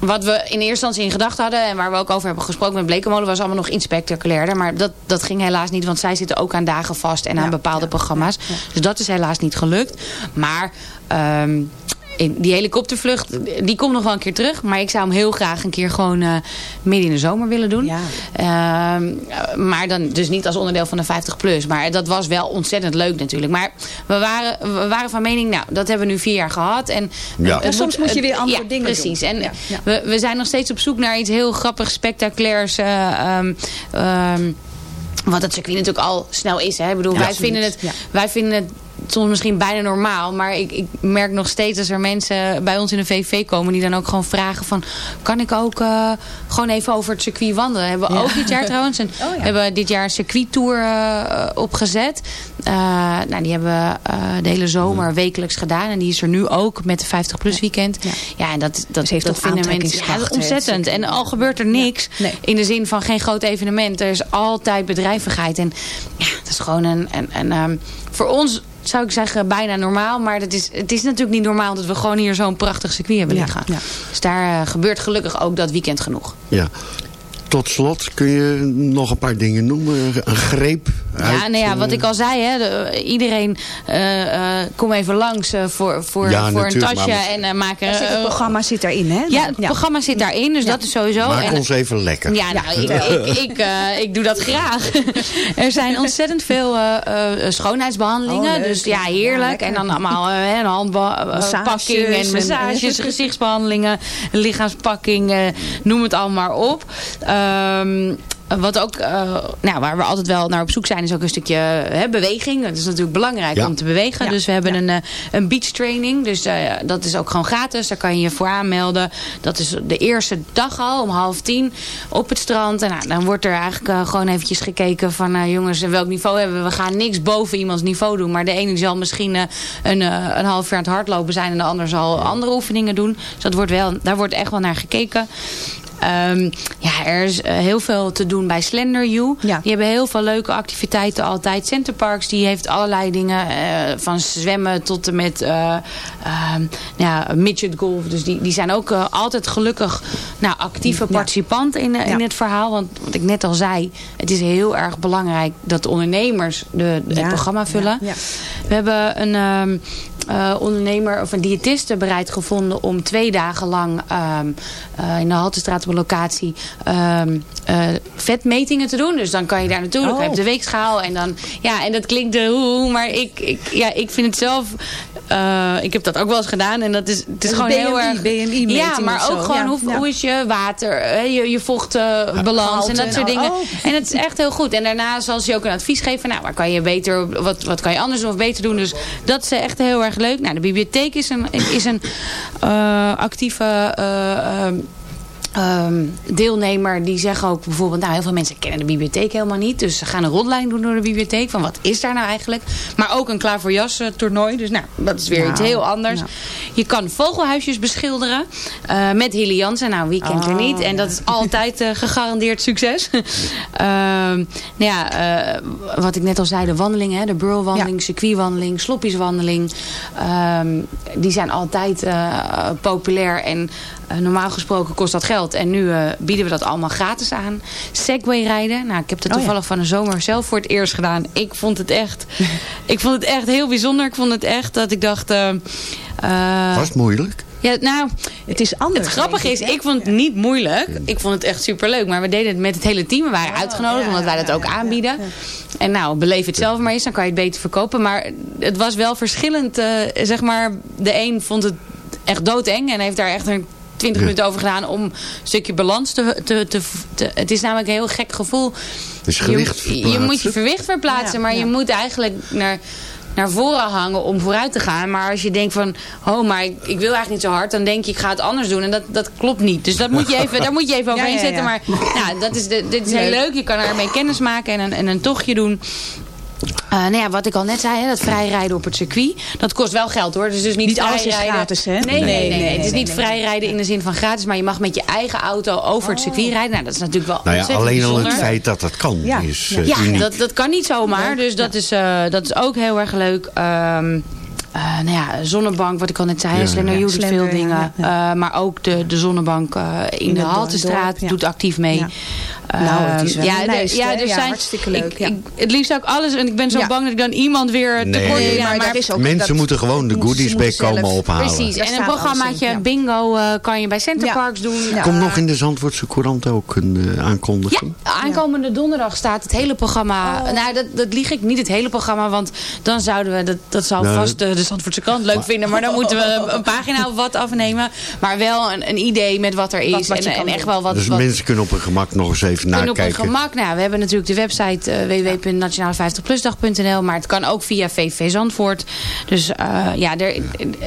wat we in eerste instantie in gedachten hadden... en waar we ook over hebben gesproken met Blekemolen... was allemaal nog iets spectaculairder. Maar dat, dat ging helaas niet, want zij zitten ook aan dagen vast... en aan bepaalde ja, programma's. Dus dat is helaas niet gelukt. Maar... Um, die helikoptervlucht, die komt nog wel een keer terug. Maar ik zou hem heel graag een keer gewoon uh, midden in de zomer willen doen. Ja. Uh, maar dan dus niet als onderdeel van de 50 plus. Maar dat was wel ontzettend leuk natuurlijk. Maar we waren, we waren van mening, nou, dat hebben we nu vier jaar gehad. En, ja. en soms moet, moet je weer andere ja, dingen precies. doen. En we, we zijn nog steeds op zoek naar iets heel grappig, spectaculairs. Uh, um, um, wat het circuit natuurlijk al snel is. Hè? Ik bedoel, wij, vinden het, wij vinden het soms misschien bijna normaal. Maar ik, ik merk nog steeds dat er mensen bij ons in de VV komen... die dan ook gewoon vragen van... kan ik ook uh, gewoon even over het circuit wandelen? Hebben we ja. ook dit jaar trouwens. En oh, ja. hebben dit jaar een circuittour uh, opgezet. Uh, nou, die hebben we de hele zomer wekelijks gedaan. En die is er nu ook met de 50 plus weekend. Ja, ja en dat, dat, dus heeft dat vinden mensen ontzettend. En al gebeurt er niks. Nee. In de zin van geen groot evenement. Er is altijd bedrijvigheid. En ja, dat is gewoon een... een, een um, voor ons zou ik zeggen, bijna normaal. Maar dat is, het is natuurlijk niet normaal dat we gewoon hier zo'n prachtig circuit hebben liggen. Ja, ja. Dus daar uh, gebeurt gelukkig ook dat weekend genoeg. Ja. Tot slot, kun je nog een paar dingen noemen? Een greep? Ja, nou ja, wat ik al zei, hè, de, iedereen uh, uh, kom even langs uh, voor, voor, ja, voor een tasje en uh, maak er... het programma zit daarin, hè? Ja, het ja. programma zit daarin, dus ja. dat is sowieso... Maak en, ons even lekker. Ja, nou, ik, ik, ik, ik, doe dat graag. er zijn ontzettend veel schoonheidsbehandelingen, oh, dus ja, heerlijk. en dan allemaal een handpakking en massages, en, gezichtsbehandelingen, lichaamspakking, noem het allemaal maar op. Um, wat ook, uh, nou, waar we altijd wel naar op zoek zijn, is ook een stukje hè, beweging. Dat is natuurlijk belangrijk ja. om te bewegen. Ja. Dus we hebben ja. een, uh, een beach training. Dus uh, dat is ook gewoon gratis. Daar kan je je voor aanmelden. Dat is de eerste dag al, om half tien, op het strand. En nou, dan wordt er eigenlijk gewoon eventjes gekeken van, jongens, welk niveau hebben we? We gaan niks boven iemands niveau doen. Maar de ene zal misschien een, een half jaar aan het hardlopen zijn en de ander zal andere oefeningen doen. Dus dat wordt wel, daar wordt echt wel naar gekeken. Um, ja, er is uh, heel veel te doen bij Slender You. Ja. Die hebben heel veel leuke activiteiten altijd. Centerparks die heeft allerlei dingen. Uh, van zwemmen tot en met uh, ja, midget golf. Dus die, die zijn ook altijd gelukkig nou, actieve participant in, in het verhaal. Want wat ik net al zei. Het is heel erg belangrijk dat de ondernemers de, het programma vullen. We hebben een... Um, uh, ondernemer of een diëtiste bereid gevonden om twee dagen lang um, uh, in de Haltestraat op een locatie um, uh, vetmetingen te doen. Dus dan kan je daar naartoe, oh. dan heb je de weegschaal en dan, ja, en dat klinkt de hoe, maar ik, ik, ja, ik vind het zelf, ik heb dat ook wel eens gedaan en dat is, het is gewoon BMI, heel erg. BMI ja, maar ook gewoon ja, hoe, ja. hoe is je water, je, je vochtbalans en dat soort dingen. Oh. En het is echt heel goed. En daarna zal ze je ook een advies geven, nou, waar kan je beter, wat, wat kan je anders doen of beter doen. Dus dat is echt heel erg leuk. Nou, de bibliotheek is een, is een uh, actieve... Uh, um, Um, deelnemer die zeggen ook bijvoorbeeld... nou heel veel mensen kennen de bibliotheek helemaal niet. Dus ze gaan een rondleiding doen door de bibliotheek. Van wat is daar nou eigenlijk? Maar ook een klaar voor jas toernooi. Dus nou, dat is weer nou, iets heel anders. Nou. Je kan vogelhuisjes beschilderen. Uh, met Hilly Jansen. Nou, wie kent oh, er niet? En dat is altijd uh, gegarandeerd succes. uh, nou ja, wat ik net al zei. De wandelingen. Hè, de burlwandeling, ja. circuitwandeling, sloppieswandeling. Um, die zijn altijd populair. En normaal gesproken kost dat geld. En nu uh, bieden we dat allemaal gratis aan. Segway rijden. Nou, ik heb het toevallig oh, ja. van de zomer zelf voor het eerst gedaan. Ik vond het echt, ik vond het echt heel bijzonder. Ik vond het echt dat ik dacht... Uh, uh, Was het moeilijk? Ja, nou, het is anders. Het grappige is, ik vond het niet moeilijk. Ik vond het echt superleuk. Maar we deden het met het hele team. We waren uitgenodigd, omdat wij dat ook aanbieden. En nou, beleef het zelf maar eens. Dan kan je het beter verkopen. Maar het was wel verschillend. Uh, zeg maar, de een vond het echt doodeng. En heeft daar echt een 20 minuten over gedaan om een stukje balans te... te, te, te het is namelijk een heel gek gevoel. Dus gewicht je, je moet je verwicht verplaatsen, ja, maar ja. je moet eigenlijk naar naar voren hangen om vooruit te gaan. Maar als je denkt van, oh, maar ik, ik, wil eigenlijk niet zo hard. Dan denk je, ik ga het anders doen. En dat, dat klopt niet. Dus dat moet je even, daar moet je even overheen ja, ja, ja. zetten. Maar nou, dat is, de, dit is heel leuk. Je kan ermee kennis maken en een, en een tochtje doen. Uh, nou ja, wat ik al net zei, hè, dat vrijrijden op het circuit. Dat kost wel geld hoor. Dus, dus niet, niet alles is gratis, hè? Nee, nee, nee. Nee, nee, het is niet nee. vrijrijden in de zin van gratis. Maar je mag met je eigen auto over het circuit rijden. Nou, dat is natuurlijk wel Nou ja, alleen al het feit dat dat kan Ja. is eh, Ja, uniek. dat, dat kan niet zomaar. Dus dat, is, eh, dat is ook heel erg leuk. Ehm eh, nou ja, zonnebank, wat ik al net zei. Ja, Slender ja. Doet veel dingen. ja. Eh, maar ook de, de zonnebank eh, in, In de Haltestraat dorp, ja. doet actief mee. Ja. Nou, het is wel ja, lijst, ja, er zijn, hartstikke leuk, Ik, ja. ik, het liefst ook alles. En ik ben zo Ja. bang dat ik dan iemand weer Nee. tekort Nee, ja, maar is ook- Mensen dat- moeten gewoon de goodies bij komen ophalen. Precies. En een programmaatje bingo eh, kan je bij Centerparks doen. Ja. Komt nog in de Zandvoortse Courant ook een eh, aankondiging? Ja, aankomende donderdag staat het hele programma. Oh. Nou, dat, dat lieg ik niet, het hele programma. Want dan zouden we, dat, dat zal Nou, vast de, de Zandvoortse krant leuk vinden. Maar dan moeten we een pagina of wat afnemen. Maar wel een, een idee met wat er is. Wat- wat je en, echt doen. wel wat. dus mensen kunnen op hun gemak nog eens even kunnen op een nakijken. gemak. Nou, we hebben natuurlijk de website uh, www.nationale50plusdag.nl. Maar het kan ook via VV Zandvoort. Dus uh, ja, er,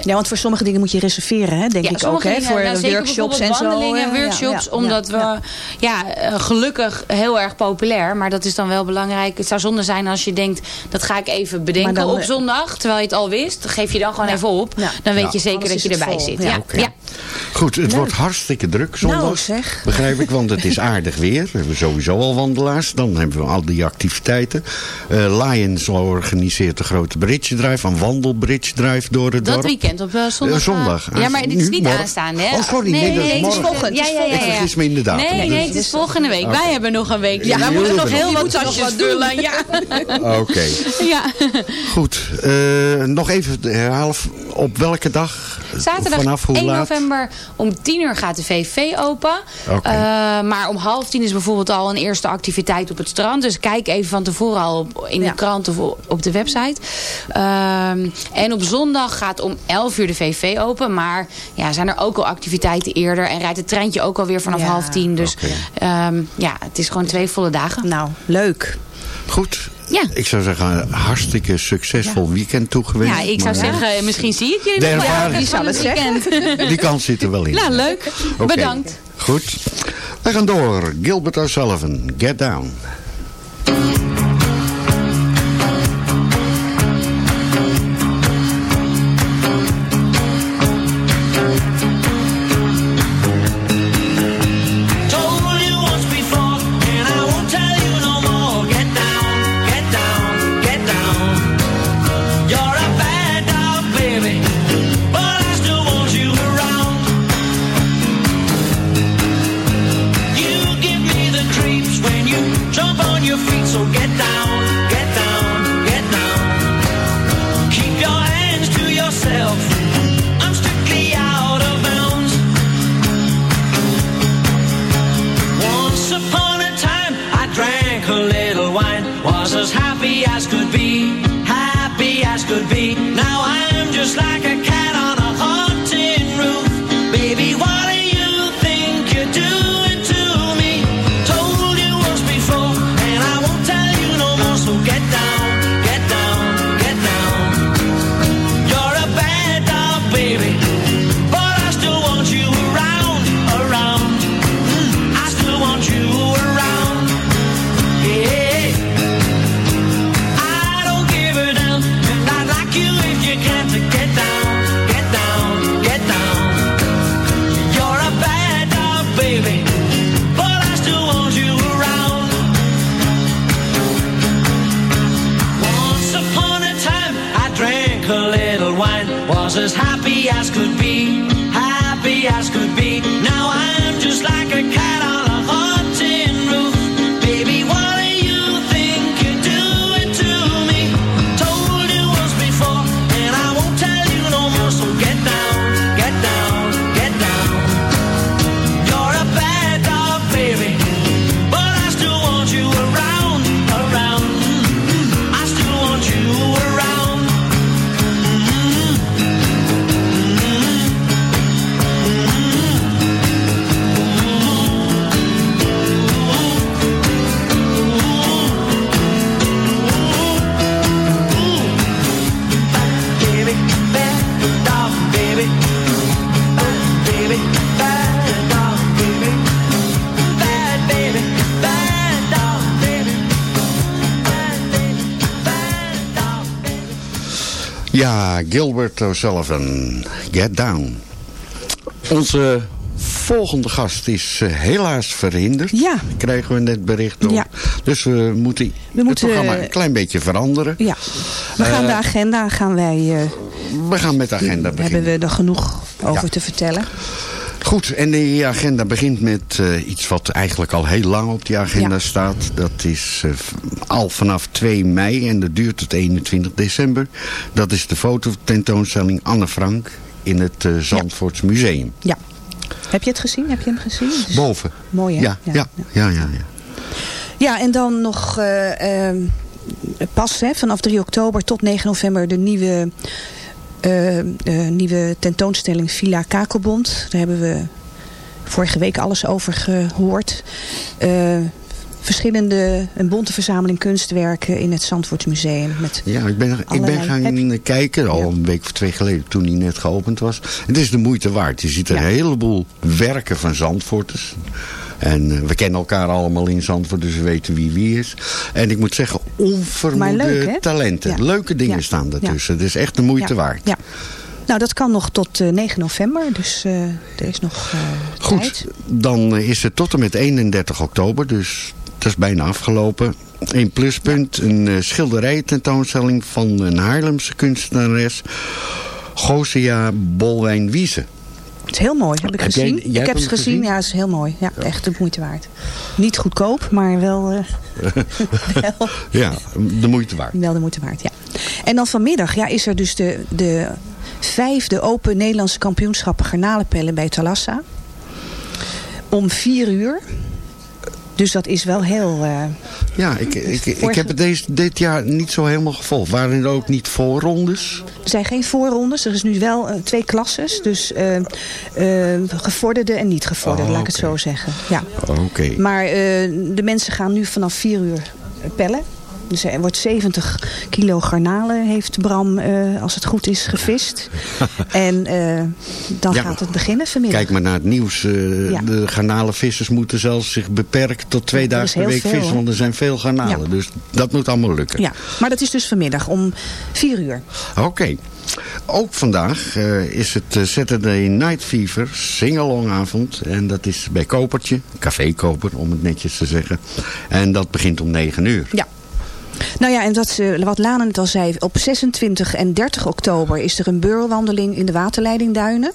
Ja, want voor sommige dingen moet je reserveren, hè, denk ja, ik ook. sommige Hè, voor nou, workshops en bijvoorbeeld zo. wandelingen. Ja, workshops. ja, omdat ja, we, ja, eh, gelukkig heel erg populair. Maar dat is dan wel belangrijk. Het zou zonde zijn als je denkt, dat ga ik even bedenken dan, op eh, zondag. Terwijl je het al wist. Geef je dan gewoon Ja. even op. Ja. Dan weet Ja. je zeker dat je erbij vol. zit. Ja. Ja. Goed, het Leuk. wordt hartstikke druk zondag. Nou, zeg. Begrijp ik, want het is aardig weer. We hebben sowieso al wandelaars. Dan hebben we al die activiteiten. Eh, Lions organiseert de grote bridge drive. Een wandelbridge drive door het Dat dorp. weekend op eh, zondag. Eh, zondag. Ja, maar dit is niet morgen. aanstaande. Hè? Oh, sorry, nee, dat is het morgen. volgend. Ja, ja, ja, Ik ja. vergis me inderdaad. Nee, Nee, nee, het is volgende week. Wij hebben nog een week. Ja, Wij moeten nog heel wat tasjes vullen. Ja. Oké. ja. Goed. Eh, nog even herhalen. Op welke dag? Zaterdag Vanaf hoe 1 laat? november om 10 uur gaat de VV open. Eh, maar om half tien is bijvoorbeeld al een eerste activiteit op het strand. Dus kijk even van tevoren al op, in Ja. de krant of op de website. Ehm, en op zondag gaat om 11 uur de VV open. Maar ja, zijn er ook al activiteiten eerder. En rijdt het treintje ook alweer vanaf Ja. half tien. Dus ehm, ja, het is gewoon twee volle dagen. Nou, leuk. Goed. Ja. Ik zou zeggen, een hartstikke succesvol weekend toegewenst. Ja, ik zou Maar, zeggen, misschien zie ik jullie De nog wel Wie zal het weekend. Die kans zit er wel in. Nou, leuk. Bedankt. Goed. We gaan door. Gilbert O'Sullivan, Get Down. Ja, Gilbert O'Sullivan, Get Down. Onze volgende gast is eh, helaas verhinderd. Ja. Krijgen we net bericht over. Ja. Dus we moeten, We moeten, het programma eh, een klein beetje veranderen. Ja, we gaan Eh, de agenda gaan wij... eh, We gaan met de agenda beginnen. hebben we er genoeg over Ja. te vertellen. Goed, en die agenda begint met eh, iets wat eigenlijk al heel lang op die agenda Ja. staat. Dat is eh, al vanaf 2 mei en dat duurt tot 21 december. Dat is de fototentoonstelling Anne Frank in het eh Zandvoorts Museum. Ja. Heb je het gezien? Heb je hem gezien? Dus- Boven. Mooi hè? Ja, ja, ja, ja. ja, Ja, en dan nog pas hè, vanaf 3 oktober tot 9 november de nieuwe, nieuwe tentoonstelling Villa Kakelbond. Daar hebben we vorige week alles over gehoord. Eh, verschillende, een bonte verzameling kunstwerken in het Zandvoort Museum. Met Ja, ik ben, ik ben gaan kijken, al een week of twee geleden toen hij net geopend was. Het is de moeite waard. Je ziet er een heleboel werken van Zandvoorters. En eh, we kennen elkaar allemaal in Zandvoort, dus we weten wie wie is. En ik moet zeggen, onvermoede leuk, talenten. Ja. Leuke dingen Ja. staan ertussen. Het is echt de moeite waard. Ja. Nou, dat kan nog tot eh, 9 november. Dus eh, er is nog eh, Goed, tijd. dan eh, is het tot en met 31 oktober, dus dat is bijna afgelopen. Een pluspunt, een uh, schilderijententoonstelling van een Haarlemse kunstenares, Gosia Bolwijn-Wiese. Het is heel mooi, heb ik Heb gezien. jij ik heb het gezien, gezien? ja, het is heel mooi. Ja, echt de moeite waard. Niet goedkoop, maar wel, eh, wel, Ja, de moeite waard. wel de moeite waard, ja. En dan vanmiddag ja, is er dus de, de vijfde Open Nederlandse kampioenschappen garnalenpellen bij Talassa. Om vier uur. Dus dat is wel heel... eh, Ja, ik, ik, ik heb het deze, dit jaar niet zo helemaal gevolgd. Waren er ook niet voorrondes? Er zijn geen voorrondes. Er is nu wel eh, twee klasses. Dus eh, eh, gevorderde en niet gevorderde, Oh, laat ik het zo zeggen. Ja. Oké. Maar de mensen gaan nu vanaf 4 uur pellen. Dus er wordt 70 kilo garnalen, heeft Bram, eh, als het goed is, gevist. en eh, dan Ja. gaat het beginnen vanmiddag. Kijk maar naar het nieuws. eh, Ja. De garnalenvissers moeten zelfs zich beperken tot twee dagen per week veel, vissen. hoor. Want er zijn veel garnalen. Ja. Dus dat moet allemaal lukken. Ja, maar dat is dus vanmiddag om 4 uur. Oké. Ook vandaag is het Saturday Night Fever singalongavond. En dat is bij Kopertje, Café Koper om het netjes te zeggen. En dat begint om 9 uur. Ja. Nou ja, en dat, wat Lana net al zei, op 26 en 30 oktober is er een beurwandeling in de waterleidingduinen.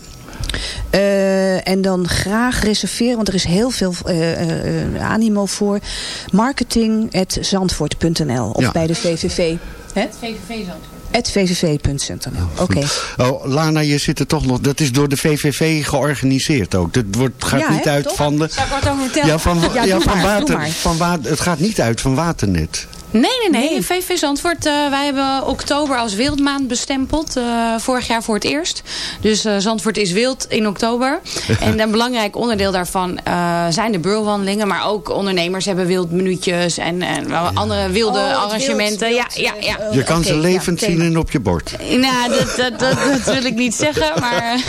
Eh, en dan graag reserveren, want er is heel veel eh, eh, animo voor. Marketing.zandvoort.nl of Ja. bij de VVV. Hè? VVV Zandvoort. Het vvv.nl. Oké. Oh, Lana, je zit er toch nog. Dat is door de VVV georganiseerd ook. Dat wordt, gaat Ja, niet hè, uit toch? van de. Zal ik wat over vertellen? Ja, van, Ja, ja, doe van maar, doe water. maar. Van water. Het gaat niet uit van waternet. Nee, nee, nee. VV Zandvoort, eh, wij hebben oktober als wildmaand bestempeld. eh, vorig jaar voor het eerst. Dus eh, Zandvoort is wild in oktober. en een belangrijk onderdeel daarvan eh, zijn de beurwandelingen. Maar ook ondernemers hebben wildminuutjes en, en andere wilde Oh, arrangementen. wild, ja, ja, ja. Je kan ze levend ja, zien en op je bord. Nou, dat, dat, dat, dat wil ik niet zeggen. Maar,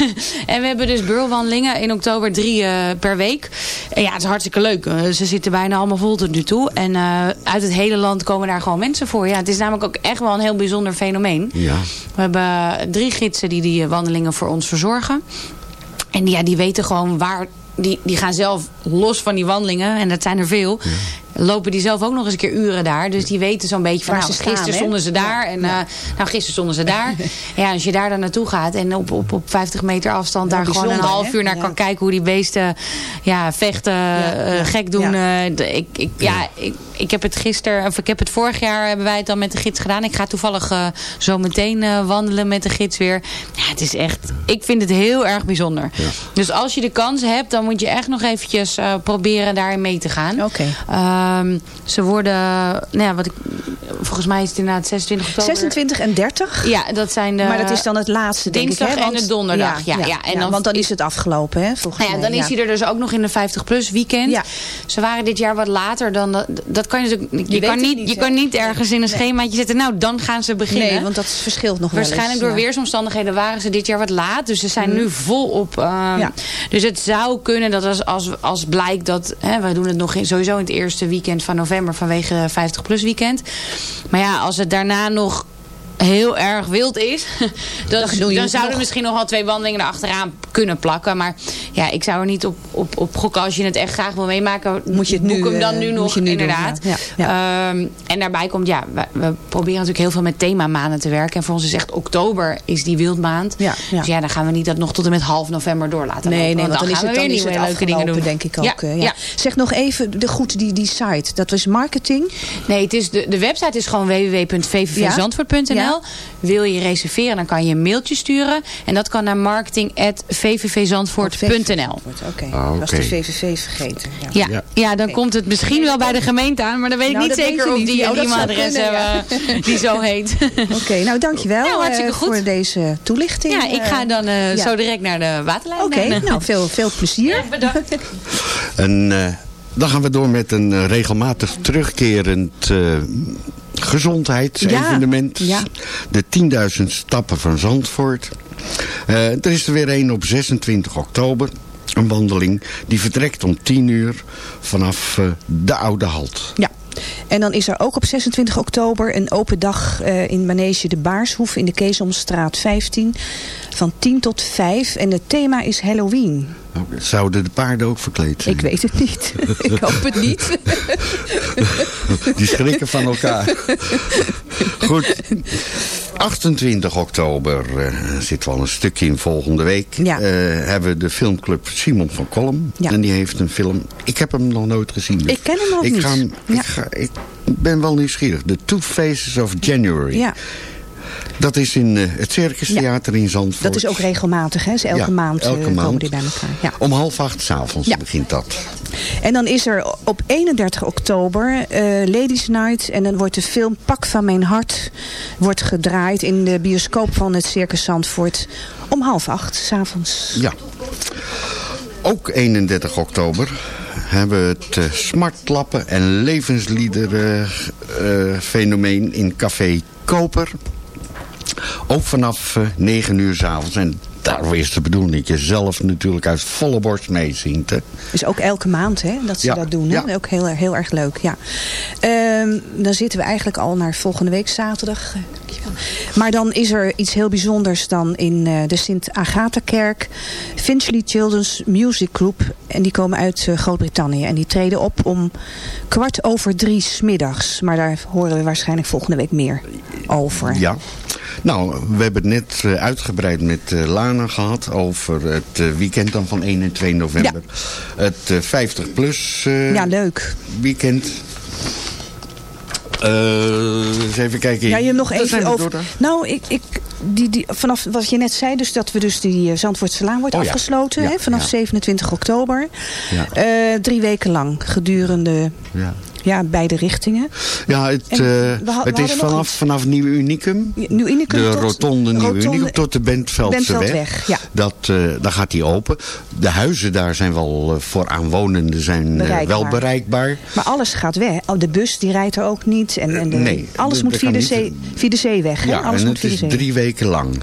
en we hebben dus beurwandelingen in oktober drie eh, per week. En ja, het is hartstikke leuk. Ze zitten bijna allemaal vol tot nu toe. En eh, uit het hele land komen daar gewoon mensen voor. Ja, het is namelijk ook echt wel een heel bijzonder fenomeen. Ja. We hebben drie gidsen die die wandelingen voor ons verzorgen. En die, ja, die weten gewoon waar... Die, die gaan zelf los van die wandelingen. En dat zijn er veel. Lopen die zelf ook nog eens een keer uren daar. Dus die weten zo'n beetje van... Nou, staan, gisteren stonden ze daar. En eh, nou, gisteren stonden ze daar. ja, als je daar dan naartoe gaat. En op, op, op 50 meter afstand Ja, daar gewoon een half uur naar Ja. kan kijken. Hoe die beesten ja, vechten, eh, gek doen. Ja. eh, ik, ik, ja, ik, ik heb het gisteren... Of ik heb het vorig jaar hebben wij het dan met de gids gedaan. Ik ga toevallig zo meteen eh, wandelen met de gids weer. Ja, het is echt... Ik vind het heel erg bijzonder. Dus als je de kans hebt, dan moet je echt nog eventjes eh, proberen daarin mee te gaan. Oké. Ehm, ze worden, nou ja, wat ik, volgens mij is het inderdaad 26 oktober. 26 en 30. Ja, dat zijn de... maar dat is dan het laatste, denk dinsdag ik. Hè? en de donderdag, ja, ja. En dan want dan is- het afgelopen, hè? Volgens Nou ja, dan is hij er dus ook nog in de 50-plus weekend. Ja. Ze waren dit jaar wat later dan... Dat, dat kan je natuurlijk... Je, weet kan niet, niet, je kan niet ergens in een schemaatje zetten... Nou, dan gaan ze beginnen. Nee, want dat verschilt nog wel Waarschijnlijk door weersomstandigheden waren ze dit jaar wat laat. Dus ze zijn nu volop. Uh, Ja. Dus het zou kunnen dat als, als, als blijkt dat... Hè, wij doen het nog in, sowieso in het eerste weekend van november... vanwege 50 plus weekend. Maar ja, als het daarna nog heel erg wild is, dan, Dan dan zouden nog. misschien nog wel twee wandelingen erachteraan kunnen plakken. Maar ja, ik zou er niet op, op, op gokken als je het echt graag wil meemaken. Moet je het boek nu, hem dan nu nog, doen, inderdaad. ja. Ja, en daarbij komt, ja, we, we proberen natuurlijk heel veel met themamaanden te werken. En voor ons is echt oktober is die wildmaand. Ja, ja. Dus ja, dan gaan we niet dat nog tot en met half november door laten Nee, lopen. nee, want dan, is gaan het, we dan weer is het leuke dingen doen. denk ik ook. Ja, eh, ja. Zeg nog even de, goed die, die site. Dat was marketing. Nee, het is de, de website is gewoon www.vvvzandvoort.nl. Wil je reserveren, dan kan je een mailtje sturen. En dat kan naar marketing.vvvzandvoort.nl. Oké, Ah, was de VVV vergeten. Ja. Ja, Ja. ja. dan komt het misschien wel bij de gemeente aan. Maar dan weet ik Nou, niet zeker of niet. die Ja, een e-mailadres ja. hebben die zo heet. Oké, nou dankjewel Nou, hartstikke eh, goed. voor deze toelichting. Ja, ik ga dan eh, ja. zo direct naar de waterlijn. Oké, nou veel, veel plezier. bedankt. En eh, dan gaan we door met een eh, regelmatig terugkerend eh, gezondheidsevenement. Ja, De 10.000 stappen van Zandvoort. Eh, er is er weer een op 26 oktober. Een wandeling die vertrekt om 10 uur vanaf eh, de Oude Halt. Ja. En dan is er ook op 26 oktober een open dag eh, in Manege de Baarshoef in de Keesomstraat 15 van 10 tot 5. En het thema is Halloween. Zouden de paarden ook verkleed zijn? Ik weet het niet. ik hoop het niet. Die schrikken van elkaar. Goed. 28 oktober eh, zit wel een stukje in volgende week. Ja. eh, hebben we de filmclub Simon van Kolm. Ja. En die heeft een film. Ik heb hem nog nooit gezien. dus Ik ken hem nog ik niet. Ga hem, Ja. ik, ga, ik ben wel nieuwsgierig. The Two Faces of January. Ja, Dat is in eh, het Circus Theater in Zandvoort. dat is ook regelmatig. Hè? Dus elke Ja, maand eh, komen maand. die bij elkaar. Ja. Om half acht s'avonds begint dat. En dan is er op 31 oktober eh, Ladies Night. En dan wordt de film Pak van mijn hart wordt gedraaid in de bioscoop van het Circus Zandvoort. Om half acht s'avonds. Ja. Ook 31 oktober hebben we het eh, smartlappen en levensliederen fenomeen in Café Koper. Ook vanaf eh, 9 uur s'avonds. En daar is de bedoeling dat je zelf natuurlijk uit volle borst meezingt. Dus ook elke maand hè, dat ze Ja, dat doen. Hè? ja. Ook heel, heel erg leuk. Ja. Ehm, dan zitten we eigenlijk al naar volgende week zaterdag. Maar dan is er iets heel bijzonders dan in eh, de Sint-Agatha-kerk. Finchley Children's Music Group. En die komen uit eh, Groot-Brittannië. En die treden op om kwart over drie smiddags. Maar daar horen we waarschijnlijk volgende week meer over. Ja. Nou, we hebben het net eh, uitgebreid met eh, Lana gehad over het eh, weekend dan van 1 en 2 november. Het eh, 50 plus Ja, leuk. weekend. Eh, eens even kijken. Ja, je nog even over. door, Nou, ik, ik, die, die, vanaf wat je net zei, dus dat we dus die eh, Zandvoortse Laan wordt Oh afgesloten. Ja, hè, vanaf ja. 27 oktober. Ja. Eh, drie weken lang gedurende Ja. beide richtingen. Ja, het, En eh, het is vanaf, vanaf Nieuw Unicum. Nieuw Unicum de tot- rotonde Nieuw rotonde- Unicum tot de Bentveldse weg. ja. Dat, eh, daar gaat die open. De huizen daar zijn wel eh, voor aanwonenden zijn, Bereikbaar. wel bereikbaar. Maar alles gaat weg. Oh, De bus die rijdt er ook niet. En, en de, nee, alles moet via de, zee, via de zeeweg. Hè? Ja, alles en moet het via de is zee. drie weken lang.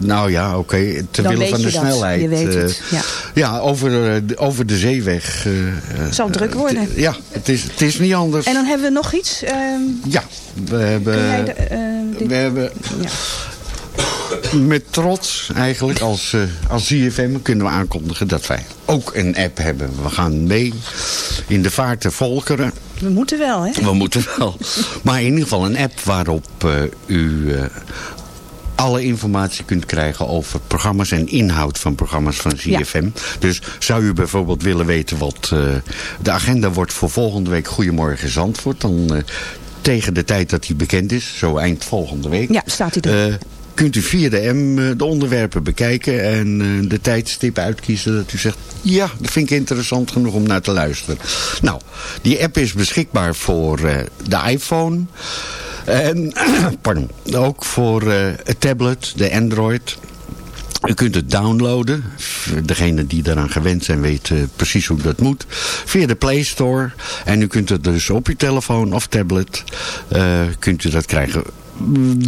Nou ja, oké, ter Dan wille weet van de dat. snelheid. Je weet eh, het, ja. ja, over, eh, de- over de zeeweg. eh, eh, Het zal druk worden. het- Ja, het is, het is niet anders. En dan hebben we nog iets. ehm, Ja, we hebben... de, we hebben ja. met trots eigenlijk als, eh, als ZFM kunnen we aankondigen dat wij ook een app hebben. We gaan mee in de vaart der volkeren. We moeten wel, hè? We moeten wel. Maar in ieder geval een app waarop u alle informatie kunt krijgen over programma's en inhoud van programma's van CFM. Dus zou u bijvoorbeeld willen weten wat eh, de agenda wordt voor volgende week Goedemorgen Zandvoort. Dan eh, tegen de tijd dat die bekend is, zo eind volgende week. Ja, staat hij er. eh, kunt u via de M de onderwerpen bekijken en de tijdstip uitkiezen dat u zegt... ja, dat vind ik interessant genoeg om naar te luisteren. Nou, die app is beschikbaar voor de iPhone... En pardon, ook voor eh, het tablet, de Android. U kunt het downloaden. Degene die daaraan gewend zijn weten precies hoe dat moet. Via de Play Store. En u kunt het dus op uw telefoon of tablet eh, kunt u dat krijgen.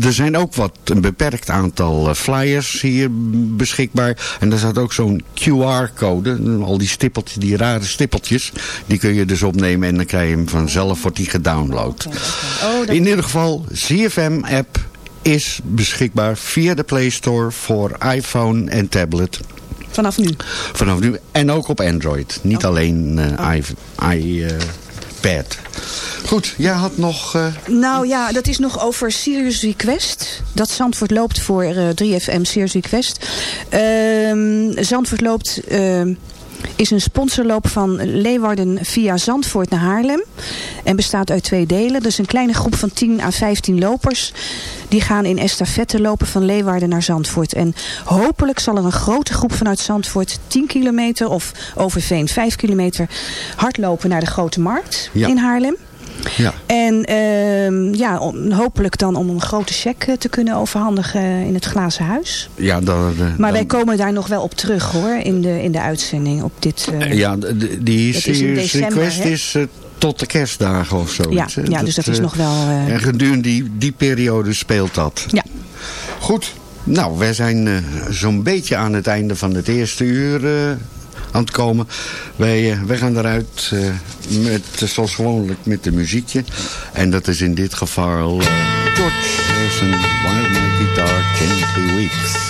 Er zijn ook wat, een beperkt aantal eh, flyers hier beschikbaar. En daar staat ook zo'n QR-code. Al die stippeltjes, die rare stippeltjes. Die kun je dus opnemen en dan krijg je hem vanzelf wordt die gedownload. Oh, dat- In ieder geval, CFM-app is beschikbaar via de Play Store voor iPhone en tablet. Vanaf nu? Vanaf nu. En ook op Android. Niet alleen uh, iPad. Goed, jij had nog... Uh... Nou ja, dat is nog over Serious Request. Dat Zandvoort loopt voor uh, 3FM Serious Request. Uh, Zandvoort loopt ehm, is een sponsorloop van Leeuwarden via Zandvoort naar Haarlem. En bestaat uit twee delen. Dus een kleine groep van 10 à 15 lopers. Die gaan in estafette lopen van Leeuwarden naar Zandvoort. En hopelijk zal er een grote groep vanuit Zandvoort 10 kilometer of Overveen 5 kilometer hardlopen naar de Grote Markt in Haarlem. Ja. En uh, ja, hopelijk dan om een grote cheque te kunnen overhandigen in het glazen huis. Ja, dan, uh, maar wij komen daar nog wel op terug hoor, in de, in de uitzending op dit... Uh, ja, die, is request is tot de kerstdagen of zo. Ja, ja dus dat is nog wel... en gedurende die, die periode speelt dat. Ja. Goed, nou, wij zijn zo'n beetje aan het einde van het eerste uur aan het komen. Wij, uh, wij gaan eruit uh, met, zoals gewoonlijk met de muziekje. En dat is in dit geval uh, George Harrison, Wild My Guitar, Gently